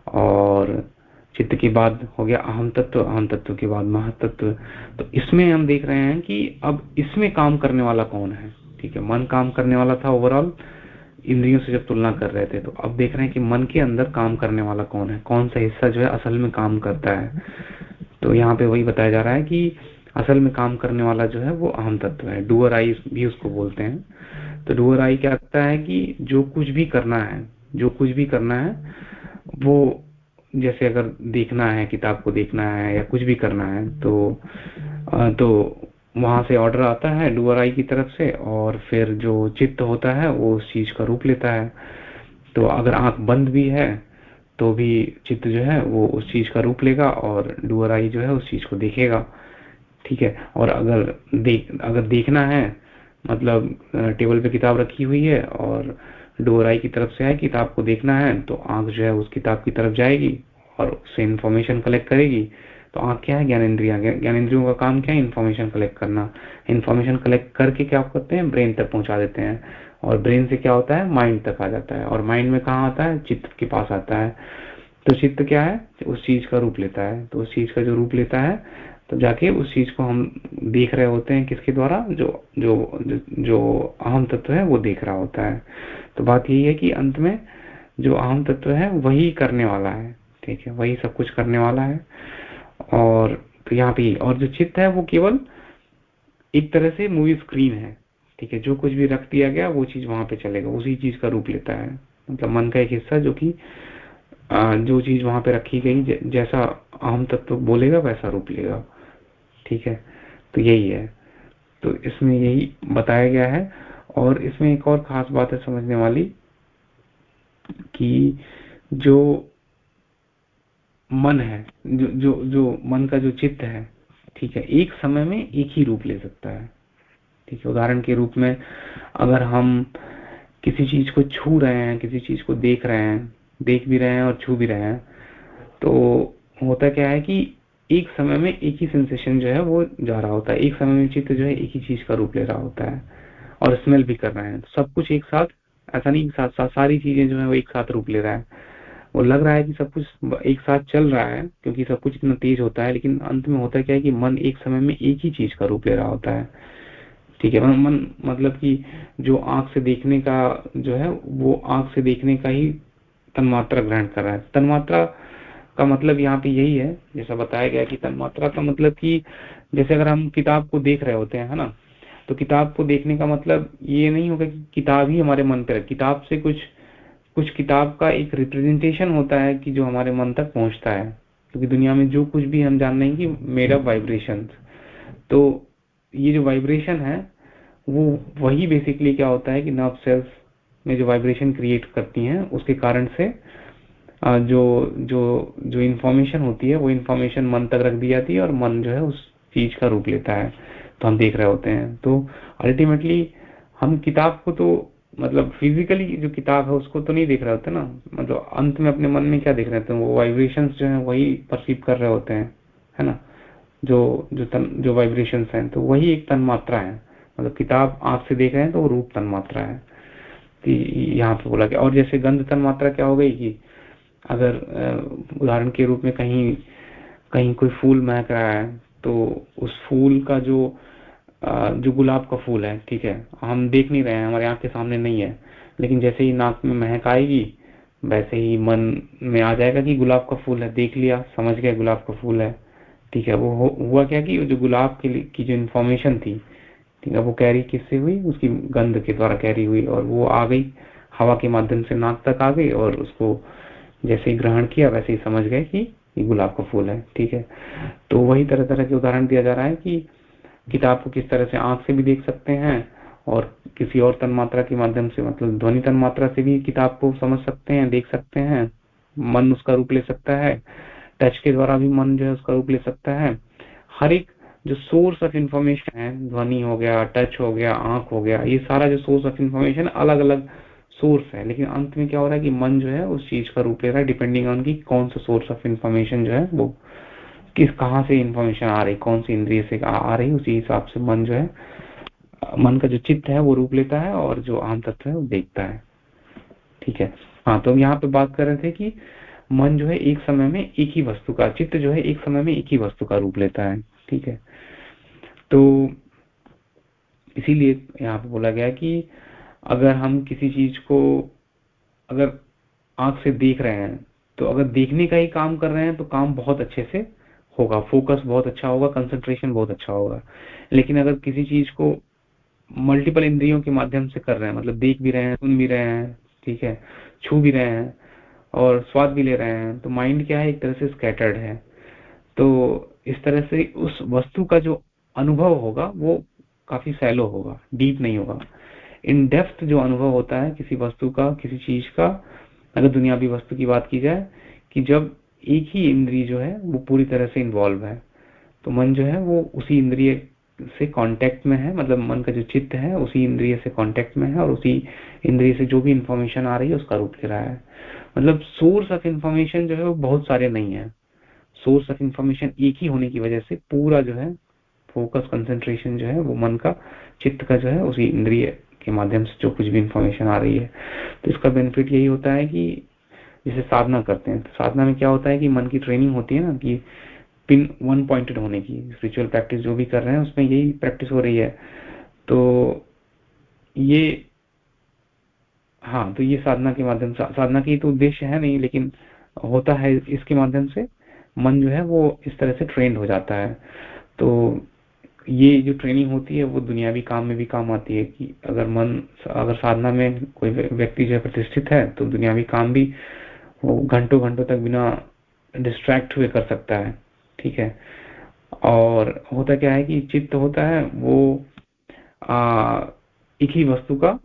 और चित्त के बाद हो गया अहम तत्व अहम तत्व के बाद महातत्व तो इसमें हम देख रहे हैं कि अब इसमें काम करने वाला कौन है? ठीक है, मन काम करने वाला था ओवरऑल इंद्रियों से जब तुलना कर रहे थे तो अब देख रहे हैं कि मन के अंदर काम करने वाला कौन है, कौन सा हिस्सा जो है असल में काम करता है। तो यहाँ पे वही बताया जा रहा है कि असल में काम करने वाला जो है वो अहम तत्व है डुअर आई भी उसको बोलते हैं। तो डुअर आई क्या करता है कि जो कुछ भी करना है, जो कुछ भी करना है, वो जैसे अगर देखना है, किताब को देखना है या कुछ भी करना है तो तो वहाँ से ऑर्डर आता है डुअर आई की तरफ़ से और फिर जो चित्त होता है वो उस चीज़ का रूप लेता है। तो अगर आँख बंद भी है तो भी चित्त जो है वो उस चीज़ का रूप लेगा और डुअर आई जो है उस चीज़ को देखेगा। ठीक है? और अगर देख अगर देखना है मतलब टेबल पे किताब रखी हुई है और डोर आई की तरफ़ से है, किताब को देखना है तो आँख जो है उस किताब की तरफ़ जाएगी और उससे इन्फॉर्मेशन कलेक्ट करेगी। तो आँख क्या है ज्ञान इंद्रिया ज्ञान इंद्रियों का काम क्या है? इन्फॉर्मेशन कलेक्ट करना। इन्फॉर्मेशन कलेक्ट करके क्या करते हैं? ब्रेन तक पहुँचा देते हैं। और ब्रेन से क्या होता है? माइंड तक आ जाता है। और माइंड में कहा आता है? चित्त के पास आता है। तो चित्त क्या है? उस चीज़ का रूप लेता है। तो उस चीज़ का जो रूप लेता है तो जाके उस चीज़ को हम देख रहे होते हैं किसके द्वारा? जो जो जो अहम तत्व है, वो देख रहा होता है। तो बात यही है कि अंत में जो अहम तत्व है, वही करने वाला है। ठीक है? वही सब कुछ करने वाला है। और तो यहाँ पे और जो चित्त है वो केवल एक तरह से मूवी स्क्रीन है, ठीक है? जो कुछ भी रख दिया गया, वो चीज़ वहाँ पे चलेगा, उसी चीज़ का रूप लेता है। मतलब मन का एक हिस्सा जो कि जो चीज़ वहाँ पे रखी गई जैसा आम तत्व तो बोलेगा, वैसा रूप लेगा, ठीक है? तो यही है। तो इसमें यही बताया गया है। और इसमें एक और खास बात है समझने वाली कि जो मन है, जो जो जो मन का जो चित्त है, ठीक है, एक समय में एक ही रूप ले सकता है। ठीक है, उदाहरण के रूप में अगर हम किसी चीज़ को छू रहे हैं, किसी चीज़ को देख रहे हैं, देख भी रहे हैं और छू भी रहे हैं तो होता क्या है कि एक समय में एक ही सेंसेशन जो है वो जा रहा होता है, एक समय में चित्त जो है एक ही चीज़ का रूप ले रहा होता है और स्मेल भी कर रहे हैं। सब कुछ एक साथ, ऐसा नहीं साथ साथ सारी चीज़ें जो है वो एक साथ रूप ले रहा है। वो लग रहा है कि सब कुछ एक साथ चल रहा है, क्योंकि सब कुछ इतना तेज होता है, लेकिन अंत में होता क्या है कि मन एक समय में एक ही चीज़ का रूप ले रहा होता है। ठीक है, मन मतलब कि जो आँख से देखने का जो है, वो आँख से देखने का ही तन्मात्रा ग्रहण कर रहा है। तन्मात्रा का मतलब यहाँ पे यही है, जैसा बताया गया कि तन्मात्रा का मतलब कि जैसे अगर हम किताब को देख रहे होते हैं, है ना? तो किताब को देखने का मतलब ये नहीं होगा कि किताब ही हमारे मन पर किताब से कुछ कुछ किताब का एक रिप्रेजेंटेशन होता है कि जो हमारे मन तक पहुँचता है। क्योंकि दुनिया में जो कुछ भी हम जान रहे हैं कि मेड ऑफ़ वाइब्रेशन तो ये जो वाइब्रेशन है, वो वही बेसिकली क्या होता है कि नर्व सेल्स में जो वाइब्रेशन क्रिएट करती हैं, उसके कारण से जो जो जो इन्फॉर्मेशन होती है, वो इन्फॉर्मेशन मन तक रख दी जाती है और मन जो है उस चीज़ का रूप लेता है। तो हम देख रहे होते हैं। तो अल्टीमेटली हम किताब को तो मतलब फिजिकली जो किताब है, उसको तो नहीं देख रहे होते ना? मतलब अंत में अपने मन में क्या देख रहे होते हैं? वो वाइब्रेशन जो है, वही परसीव कर रहे होते हैं, है ना? जो जो तन, जो वाइब्रेशन है तो वही एक तन मात्रा है। मतलब किताब आँख से देख रहे हैं तो वो रूप तन मात्रा है यहाँ पे बोला गया और जैसे गंध तन मात्रा क्या हो गई कि, अगर उदाहरण के रूप में कहीं कहीं कोई फूल महक रहा है तो उस फूल का जो जो गुलाब का फूल है ठीक है? हम देख नहीं रहे हैं हमारे आँख के सामने नहीं है। लेकिन जैसे ही नाक में महक आएगी वैसे ही मन में आ जाएगा कि गुलाब का फूल है। देख लिया समझ गया गुलाब का फूल है। ठीक है वो हुआ क्या कि जो गुलाब की, की जो इन्फॉर्मेशन थी ठीक है वो कैरी किससे हुई? उसकी गंध के द्वारा कैरी हुई और वो आ गई। हवा के माध्यम से नाक तक आ गई और उसको जैसे ही ग्रहण किया वैसे ही समझ गए कि ये गुलाब का फूल है ठीक है? तो वही तरह तरह के उदाहरण दिया जा रहा है कि किताब को किस तरह से आँख से भी देख सकते हैं और किसी और तन मात्रा के माध्यम से मतलब ध्वनि तन मात्रा से भी किताब को समझ सकते हैं, देख सकते हैं। मन उसका रूप ले सकता है। टच के द्वारा भी मन जो है उसका रूप ले सकता है। हर एक जो सोर्स ऑफ़ इंफॉर्मेशन है, ध्वनि हो गया टच हो गया, आँख हो गया, ये सारा जो सोर्स ऑफ़ इंफॉर्मेशन अलग अलग सोर्स है। लेकिन अंत में क्या हो रहा है कि मन जो है उस चीज़ का रूप ले रहा है डिपेंडिंग ऑन की कौन सा सोर्स ऑफ़ इंफॉर्मेशन जो है वो किस, कहाँ से इंफॉर्मेशन आ रही, कौन सी इंद्रिय से आ रही उसी हिसाब से मन जो है, मन का जो चित्त है, वो रूप लेता है और जो आम तत्व है, वो देखता है। ठीक है? हाँ तो हम यहाँ पे बात कर रहे थे कि मन जो है एक समय में एक ही वस्तु का, चित्त जो है एक समय में एक ही वस्तु का रूप लेता है। ठीक है? तो इसीलिए यहाँ पे बोला गया कि अगर हम किसी चीज़ को, अगर आँख से देख रहे हैं तो अगर देखने का ही काम कर रहे हैं तो काम बहुत अच्छे से होगा। फोकस बहुत अच्छा होगा कंसंट्रेशन बहुत अच्छा होगा। लेकिन अगर किसी चीज़ को मल्टीपल इंद्रियों के माध्यम से कर रहे हैं मतलब देख भी रहे हैं, सुन भी रहे हैं, ठीक है, छू भी रहे हैं और स्वाद भी ले रहे हैं तो माइंड क्या है? एक तरह से स्कैटर्ड है। तो इस तरह से उस वस्तु का जो अनुभव होगा, वो काफ़ी सैलो होगा डीप नहीं होगा। इन डेप्थ जो अनुभव होता है किसी वस्तु का, किसी चीज़ का, अगर दुनियावी वस्तु की बात की जाए, कि जब एक ही इंद्रिय जो है, वो पूरी तरह से इन्वॉल्व है। तो मन जो है, वो उसी इंद्रिय से कांटेक्ट में है मतलब मन का जो चित्त है, उसी इंद्रिय से कांटेक्ट में है और उसी इंद्रिय से जो भी इंफॉर्मेशन आ रही है, उसका रूप ले रहा है। मतलब सोर्स ऑफ़ इंफॉर्मेशन जो है, वो बहुत सारे नहीं है। सोर्स ऑफ़ इंफॉर्मेशन एक ही होने की वजह से पूरा जो है फोकस कंसेंट्रेशन जो है, वो मन का, चित्त का जो है, उसी इंद्रिय के माध्यम से जो कुछ भी इंफॉर्मेशन आ रही है। तो इसका बेनिफिट यही होता है कि जिसे साधना करते हैं। तो साधना में क्या होता है कि मन की ट्रेनिंग होती है ना, कि पिन वन पॉइंटेड होने की स्पिरिचुअल प्रैक्टिस जो भी कर रहे हैं, उसमें यही प्रैक्टिस हो रही है। तो ये हाँ तो ये साधना के माध्यम से, साधना की तो उद्देश्य है नहीं, लेकिन होता है इसके माध्यम से मन जो है वो इस तरह से ट्रेंड हो जाता है। तो ये जो ट्रेनिंग होती है, वो दुनियावी काम में भी काम आती है कि अगर मन, अगर साधना में कोई व्यक्ति जो है प्रतिष्ठित है तो दुनियावी काम भी वो घंटों घंटों तक बिना डिस्ट्रैक्ट हुए कर सकता है ठीक है? और होता क्या है कि चित्त होता है वो आ, एक ही वस्तु का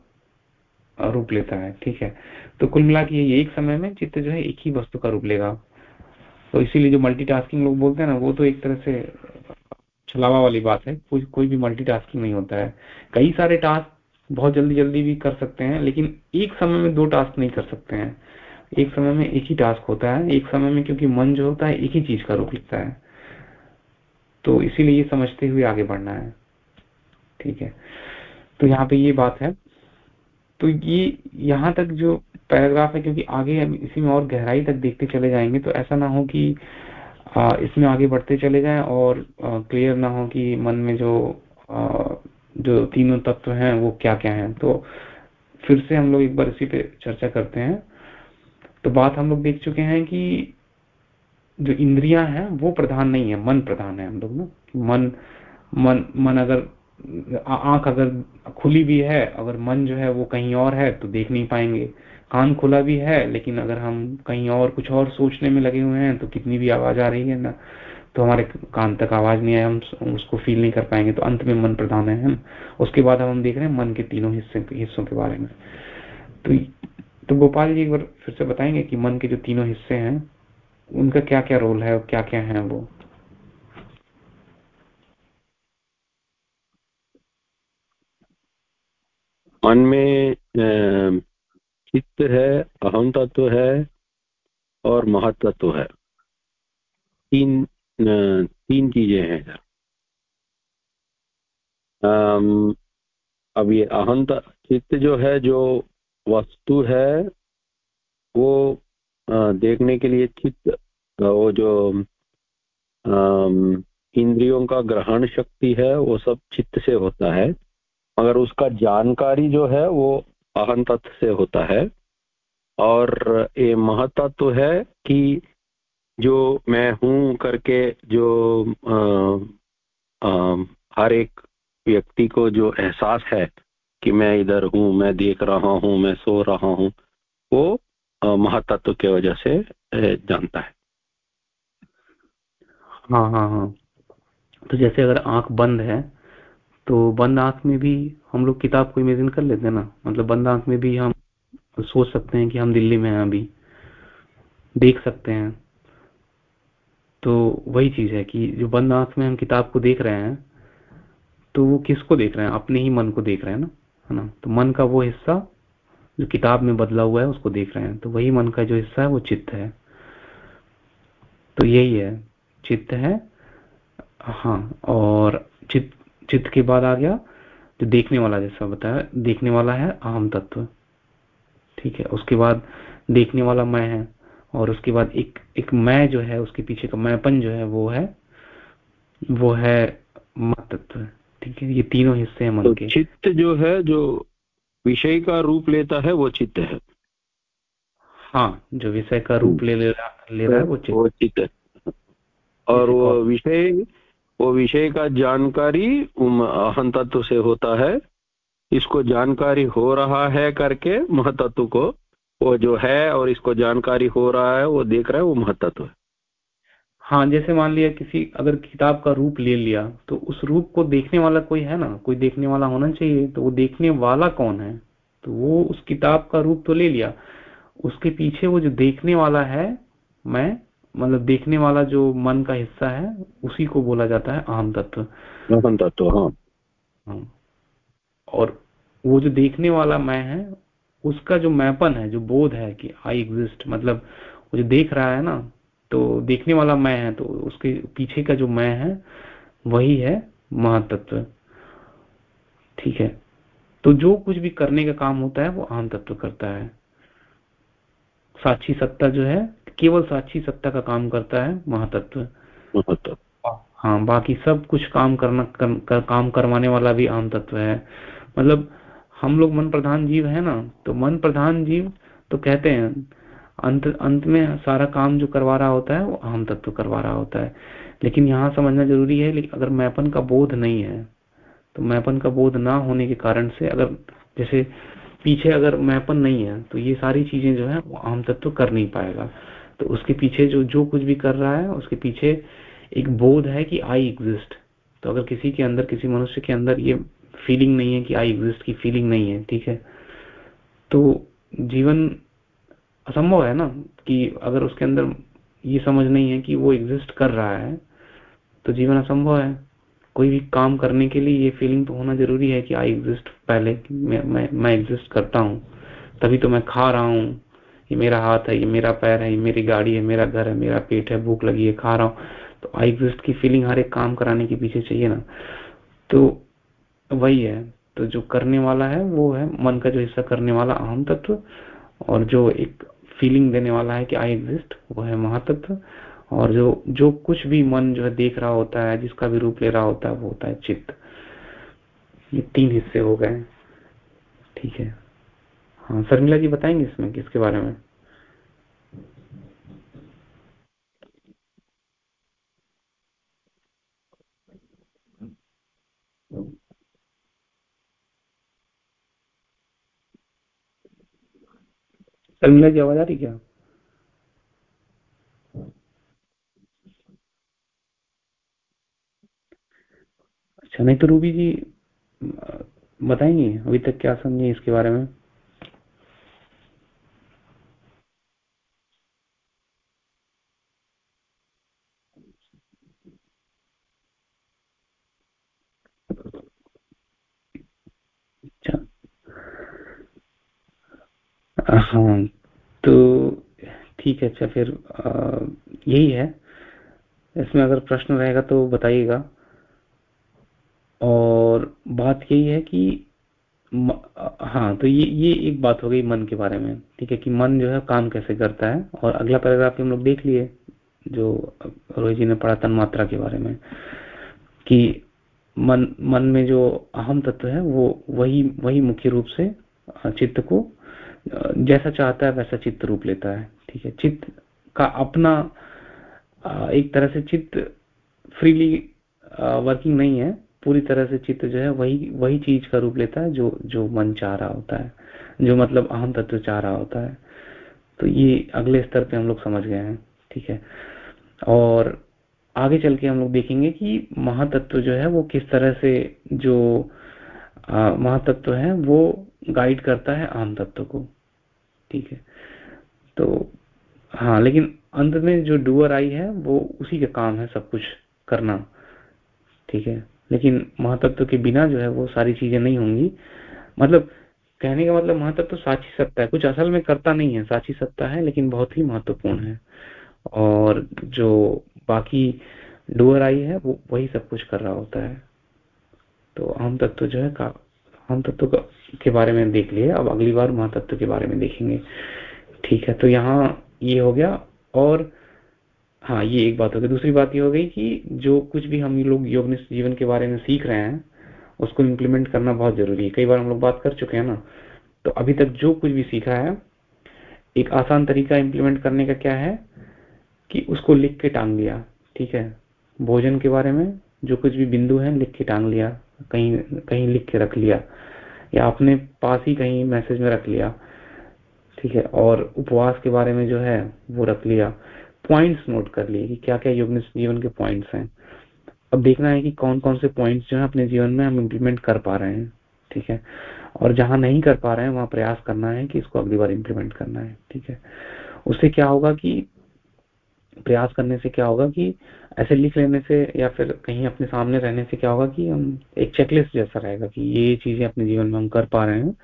रूप लेता है ठीक है? तो कुल मिला के एक समय में चित्त जो है एक ही वस्तु का रूप लेगा। तो इसीलिए जो मल्टीटास्किंग लोग बोलते हैं ना वो तो एक तरह से छलावा वाली बात है कोई कोई भी मल्टीटास्किंग नहीं होता है। कई सारे टास्क बहुत जल्दी जल्दी भी कर सकते हैं लेकिन एक समय में दो टास्क नहीं कर सकते हैं। एक समय में एक ही टास्क होता है एक समय में क्योंकि मन जो होता है एक ही चीज़ का रूप लिखता है। तो इसीलिए ये समझते हुए आगे बढ़ना है। ठीक है। तो यहाँ पे ये बात है। तो ये यहाँ तक जो पैराग्राफ है क्योंकि आगे इसी में और गहराई तक देखते चले जाएँगे तो ऐसा ना हो कि आ, इसमें आगे बढ़ते चले जाएँ और क्लियर ना हो कि मन में जो आ, जो तीनों तत्व हैं वो क्या क्या हैं। तो फिर से हम लोग एक बार इसी पे चर्चा करते हैं। तो बात हम लोग देख चुके हैं कि जो इंद्रियाँ हैं, वो प्रधान नहीं है, मन प्रधान है हम लोग ना। मन मन मन अगर, आँख अगर खुली भी है, अगर मन जो है वो कहीं और है तो देख नहीं पाएँगे। कान खुला भी है, लेकिन अगर हम कहीं और, कुछ और सोचने में लगे हुए हैं तो कितनी भी आवाज़ आ रही है ना तो हमारे कान तक आवाज़ नहीं आए, हम उसको फील नहीं कर पाएँगे तो अंत में मन प्रधान है हम उसके बाद हम देख रहे हैं मन के तीनों हिस्से, हिस्सों के बारे में। तो तो गोपाल जी एक बार फिर से बताएँगे कि मन के जो तीनों हिस्से हैं, उनका क्या क्या रोल है और क्या क्या है वो? मन में चित्त है अहम तत्व है और महत्व है। तीन तीन चीज़ें हैं इधर। अब ये अहम चित्त जो है, जो वस्तु है वो देखने के लिए चित्त वो जो इंद्रियों का ग्रहण शक्ति है वो सब चित्त से होता है। मगर उसका जानकारी जो है वो अहम तत्व से होता है। और ये महत्व तो है कि जो मैं हूँ करके जो आ, आ, हर एक व्यक्ति को जो एहसास है कि मैं इधर हूँ, मैं देख रहा हूँ, मैं सो रहा हूँ, वो महातत्व के वजह से जानता है। हाँ हाँ हाँ। तो जैसे अगर आँख बंद है तो बंद आँख में भी हम लोग किताब को इमेजिन कर लेते हैं ना। मतलब बंद आँख में भी हम सोच सकते हैं कि हम दिल्ली में हैं अभी। देख सकते हैं। तो वही चीज़ है कि जो बंद आँख में हम किताब को देख रहे हैं तो वो किसको देख रहे हैं? अपने ही मन को देख रहे हैं ना। है ना? तो मन का वो हिस्सा जो किताब में बदला हुआ है, उसको देख रहे हैं। तो वही मन का जो हिस्सा है, वो चित्त है। तो यही है। चित्त है हाँ और चित्त चित्त के बाद आ गया जो देखने वाला जैसा बताया। देखने वाला है अहम तत्व। ठीक है, उसके बाद देखने वाला मैं है, और उसके बाद एक एक मैं जो है, उसके पीछे का मैंपन जो है, वो है वो है मत तत्व ठीक है ये तीनों हिस्से हैं मन तो के। चित्त जो है जो विषय का रूप लेता है वो चित्त है। हाँ जो विषय का रूप ले ले रहा, है वो चित्त। वो चित्त है। और वो विषय वो विषय का जानकारी अहम तत्व से होता है। इसको जानकारी हो रहा है करके महतत्व को वो जो है और इसको जानकारी हो रहा है वो देख रहा है वो महतत्व है। हाँ जैसे मान लिया किसी अगर किताब का रूप ले लिया तो उस रूप को देखने वाला कोई है ना? कोई देखने वाला होना चाहिए तो वो देखने वाला कौन है? तो वो उस किताब का रूप तो ले लिया। उसके पीछे वो जो देखने वाला है मैं मतलब देखने वाला जो मन का हिस्सा है उसी को बोला जाता है अहम तत्व। अहम तत्व हाँ। हाँ। और वो जो देखने वाला मैं है उसका जो मैपन है जो बोध है कि आई एग्जिस्ट मतलब वो जो देख रहा है ना तो देखने वाला मैं है तो उसके पीछे का जो मैं है वही है महातत्व। ठीक है? तो जो कुछ भी करने का काम होता है वो अहम तत्व करता है। साक्षी सत्ता जो है केवल साक्षी सत्ता का काम करता है महातत्व। हाँ बाकी सब कुछ काम करना कर, कर, काम करवाने वाला भी आम तत्व है। मतलब हम लोग मन प्रधान जीव है ना तो मन प्रधान जीव तो कहते हैं अंत अंत में सारा काम जो करवा रहा होता है, वो अहम तत्व करवा रहा होता है। लेकिन यहाँ समझना ज़रूरी है, लेकिन अगर मैपन का बोध नहीं है तो मैपन का बोध ना होने के कारण से अगर, जैसे पीछे अगर मैपन नहीं है तो ये सारी चीज़ें जो है, वो आम तत्व कर नहीं पाएगा। तो उसके पीछे जो जो कुछ भी कर रहा है, उसके पीछे एक बोध है कि आई एग्जिस्ट तो अगर किसी के अंदर, किसी मनुष्य के अंदर ये फीलिंग नहीं है कि आई एग्जिस्ट की फीलिंग नहीं है, ठीक है? तो जीवन असंभव है ना कि अगर उसके अंदर ये समझ नहीं है कि वो एग्जिस्ट कर रहा है तो जीवन असंभव है। कोई भी काम करने के लिए ये फीलिंग तो होना ज़रूरी है कि आई एग्जिस्ट पहले मैं मैं, मैं एग्जिस्ट करता हूँ। तभी तो मैं खा रहा हूँ। ये मेरा हाथ है ये मेरा पैर है ये मेरी गाड़ी है मेरा घर है मेरा पेट है भूख लगी है खा रहा हूँ। तो आई एग्जिस्ट की फीलिंग हर एक काम कराने के पीछे चाहिए ना। तो वही है। तो जो करने वाला है वो है मन का जो हिस्सा करने वाला अहम तत्व और जो एक फीलिंग देने वाला है कि आई एग्जिस्ट वो है महातत्व। और जो जो कुछ भी मन जो है देख रहा होता है, जिसका भी रूप ले रहा होता है, वो होता है चित्त। ये तीन हिस्से हो गए। ठीक है। हाँ शर्मिला जी बताएँगे इसमें किसके बारे में? शर्मिला की आवाज़ आ रही क्या? अच्छा नहीं तो रूबी जी, बताएँगे अभी तक क्या समझे इसके बारे में? हाँ तो ठीक है अच्छा फिर यही है। इसमें अगर प्रश्न रहेगा तो बताइएगा। और बात यही है कि हाँ तो ये ये एक बात हो गई मन के बारे में, ठीक है, कि मन जो है काम कैसे करता है। और अगला पैराग्राफ हम लोग देख लिए, जो रोहित जी ने पढ़ा तन मात्रा के बारे में, कि मन मन में जो अहम तत्व है, वो वही वही मुख्य रूप से चित्त को जैसा चाहता है वैसा चित्त रूप लेता है, ठीक है? चित्त का अपना एक तरह से चित्त फ्रीली वर्किंग नहीं है, पूरी तरह से चित्त जो है वही वही चीज़ का रूप लेता है जो जो मन चाह रहा होता है, जो मतलब अहम तत्व चाह रहा होता है। तो ये अगले स्तर पे हम लोग समझ गए हैं, ठीक है? और आगे चल के हम लोग देखेंगे कि महातत्व जो है वो किस तरह से जो महातत्व है वो गाइड करता है आम तत्व को। ठीक है। तो हाँ लेकिन अंत में जो डुअर आई है, वो उसी का काम है सब कुछ करना। ठीक है? लेकिन महातत्व के बिना जो है वो सारी चीज़ें नहीं होंगी। मतलब कहने का मतलब महत्व तो साची सत्ता है। कुछ असल में करता नहीं है, साची सत्ता है, लेकिन बहुत ही महत्वपूर्ण है। और जो बाकी डुअर आई है, वो वही सब कुछ कर रहा होता है। तो आम तत्व जो है आम तत्व के बारे में देख लिए अब अगली बार महातत्व के बारे में देखेंगे। ठीक है तो यहाँ ये हो गया और हाँ ये एक बात हो गई। दूसरी बात ये हो गई कि जो कुछ भी हम लोग योग जीवन के बारे में सीख रहे हैं, उसको इम्प्लीमेंट करना बहुत ज़रूरी है। कई बार हम लोग बात कर चुके हैं ना तो अभी तक जो कुछ भी सीखा है, एक आसान तरीका इम्प्लीमेंट करने का क्या है कि उसको लिख के टांग लिया। ठीक है, भोजन के बारे में जो कुछ भी बिंदु है, लिख के टांग लिया, कहीं कहीं लिख के रख लिया। या अपने पास ही कहीं मैसेज में रख लिया, ठीक है, और उपवास के बारे में जो है वो रख लिया पॉइंट्स नोट कर लिए कि क्या क्या योग जीवन के पॉइंट्स हैं। अब देखना है कि कौन कौन से पॉइंट्स जो है अपने जीवन में हम इम्प्लीमेंट कर पा रहे हैं, ठीक है? और जहाँ नहीं कर पा रहे हैं, वहाँ प्रयास करना है कि इसको अगली बार इम्प्लीमेंट करना है, ठीक है? उससे क्या होगा कि प्रयास करने से क्या होगा कि ऐसे लिख लेने से या फिर कहीं अपने सामने रहने से क्या होगा कि हम एक चेकलिस्ट जैसा रहेगा कि ये चीज़ें अपने जीवन में हम कर पा रहे हैं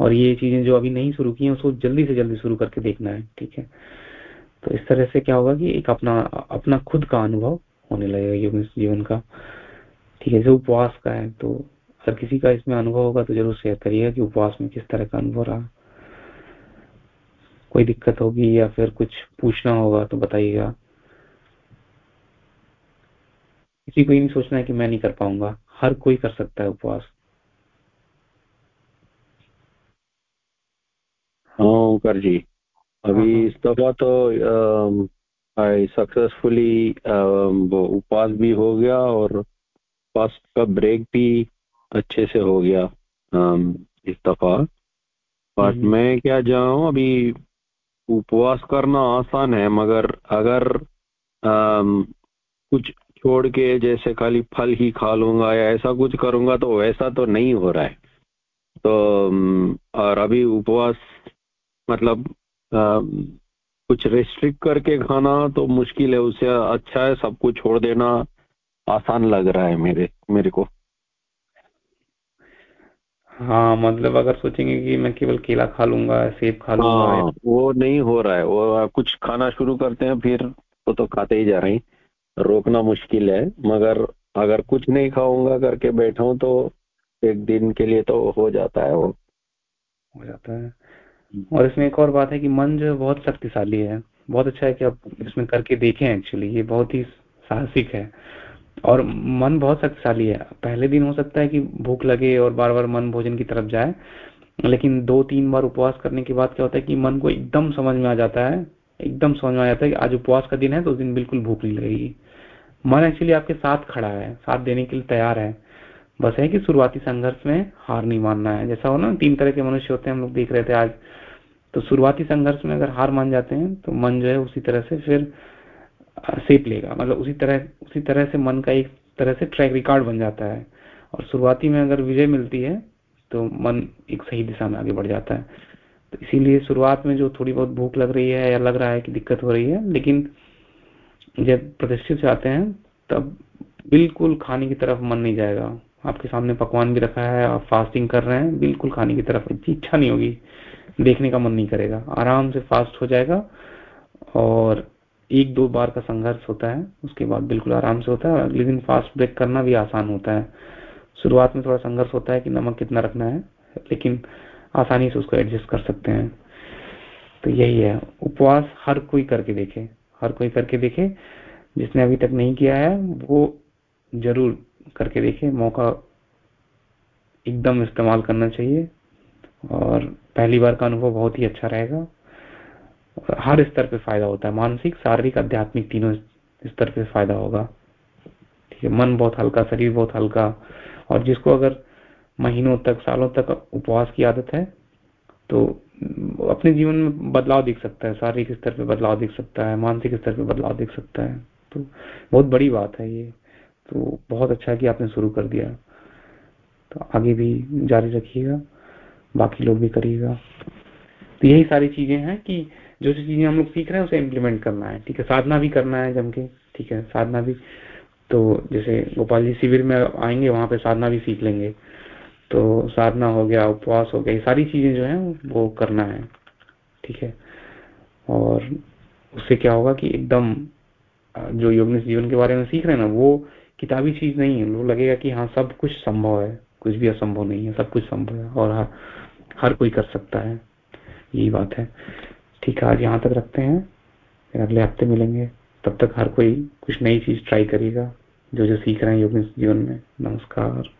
और ये चीज़ें जो अभी नहीं शुरू की हैं, उसको जल्दी से जल्दी शुरू करके देखना है, ठीक है? तो इस तरह से क्या होगा कि एक अपना अपना खुद का अनुभव होने लगेगा जीवन का, ठीक है? जो उपवास का है तो अगर किसी का इसमें अनुभव होगा तो ज़रूर शेयर करिएगा कि उपवास में किस तरह का अनुभव रहा। कोई दिक्कत होगी या फिर कुछ पूछना होगा तो बताइएगा। किसी को ये नहीं सोचना है कि मैं नहीं कर पाऊँगा। हर कोई कर सकता है उपवास। हाँ कर जी। अभी हाँ, इस दफ़ा तो आई सक्सेसफुली वो उपवास भी हो गया और उपवास का ब्रेक भी अच्छे से हो गया um, इस दफ़ा। बट हम्म, मैं क्या जाऊँ अभी उपवास करना आसान है मगर अगर um, कुछ छोड़ के जैसे खाली फल ही खा लूँगा या ऐसा कुछ करूँगा तो वैसा तो नहीं हो रहा है। तो और अभी उपवास मतलब um, कुछ रिस्ट्रिक्ट करके खाना तो मुश्किल है उससे अच्छा है सब कुछ छोड़ देना आसान लग रहा है मेरे मेरे को। हाँ मतलब अगर सोचेंगे कि मैं केवल केला खा लूँगा सेब खा लूँगा हाँ वो नहीं हो रहा है। वो कुछ खाना शुरू करते हैं फिर वो तो खाते ही जा रहे हैं। रोकना मुश्किल है मगर अगर कुछ नहीं खाऊँगा करके बैठा हूँ तो एक दिन के लिए तो हो जाता है वो। हो जाता है। और इसमें एक और बात है कि मन जो है बहुत शक्तिशाली है। बहुत अच्छा है कि आप इसमें करके देखें एक्चुअली ये बहुत ही साहसिक है। और मन बहुत शक्तिशाली है। पहले दिन हो सकता है कि भूख लगे और बार बार मन भोजन की तरफ़ जाए, लेकिन दो तीन बार उपवास करने के बाद क्या होता है कि मन को एकदम समझ में आ जाता है, एकदम समझ में आ जाता है कि आज उपवास का दिन है तो उस दिन बिल्कुल भूख नहीं लगेगी। मन एक्चुअली आपके साथ खड़ा है, साथ देने के लिए तैयार है। बस है कि शुरुआती संघर्ष में हार नहीं मानना है। जैसा हो ना, तीन तरह के मनुष्य होते हैं, हम लोग देख रहे थे आज। तो शुरुआती संघर्ष में अगर हार मान जाते हैं तो मन जो है उसी तरह से फिर सेप लेगा। मतलब उसी तरह उसी तरह से मन का एक तरह से ट्रैक रिकॉर्ड बन जाता है। और शुरुआती में अगर विजय मिलती है तो मन एक सही दिशा में आगे बढ़ जाता है। तो इसीलिए शुरुआत में जो थोड़ी बहुत भूख लग रही है या लग रहा है कि दिक्कत हो रही है, लेकिन जब प्रतिष्ठित जाते हैं, तब बिल्कुल खाने की तरफ़ मन नहीं जाएगा। आपके सामने पकवान भी रखा है, आप फास्टिंग कर रहे हैं, बिल्कुल खाने की तरफ़ इच्छा नहीं होगी। देखने का मन नहीं करेगा। आराम से फास्ट हो जाएगा और एक दो बार का संघर्ष होता है, उसके बाद बिल्कुल आराम से होता है अगले दिन फास्ट ब्रेक करना भी आसान होता है। शुरुआत में थोड़ा संघर्ष होता है कि नमक कितना रखना है, लेकिन आसानी से उसको एडजस्ट कर सकते हैं। तो यही है। उपवास हर कोई करके देखे, हर कोई करके देखे, जिसने अभी तक नहीं किया है, वो ज़रूर करके देखे। मौका एकदम इस्तेमाल करना चाहिए और पहली बार का अनुभव बहुत ही अच्छा रहेगा। हर स्तर पे फ़ायदा होता है। मानसिक, शारीरिक, आध्यात्मिक तीनों स्तर पे फ़ायदा होगा। ठीक है, मन बहुत हल्का, शरीर बहुत हल्का। और जिसको अगर महीनों तक, सालों तक उपवास की आदत है तो अपने जीवन में बदलाव दिख सकता है। शारीरिक स्तर पे बदलाव दिख सकता है, मानसिक स्तर पे बदलाव दिख सकता है। तो बहुत बड़ी बात है ये। तो बहुत अच्छा है कि आपने शुरू कर दिया। तो आगे भी जारी रखिएगा, बाकी लोग भी करिएगा। तो यही सारी चीज़ें हैं कि जो जो चीज़ें हम लोग सीख रहे हैं उसे इम्प्लीमेंट करना है ठीक है? साधना भी करना है जम के ठीक है? साधना भी। तो जैसे गोपाल जी शिविर में आएँगे वहाँ पे साधना भी सीख लेंगे। तो साधना हो गया उपवास हो गया ये सारी चीज़ें जो है वो करना है ठीक है? और उससे क्या होगा कि एकदम जो योग जीवन के बारे में सीख रहे हैं ना वो किताबी चीज़ नहीं है। वो लगेगा कि हाँ सब कुछ संभव है कुछ भी असंभव नहीं है सब कुछ संभव है और हर, हर कोई कर सकता है यही बात है। ठीक है, आज यहाँ तक रखते हैं। फिर अगले हफ़्ते मिलेंगे। तब तक हर कोई कुछ नई चीज़ ट्राई करेगा। जो जो सीख रहे हैं योग जीवन में। नमस्कार।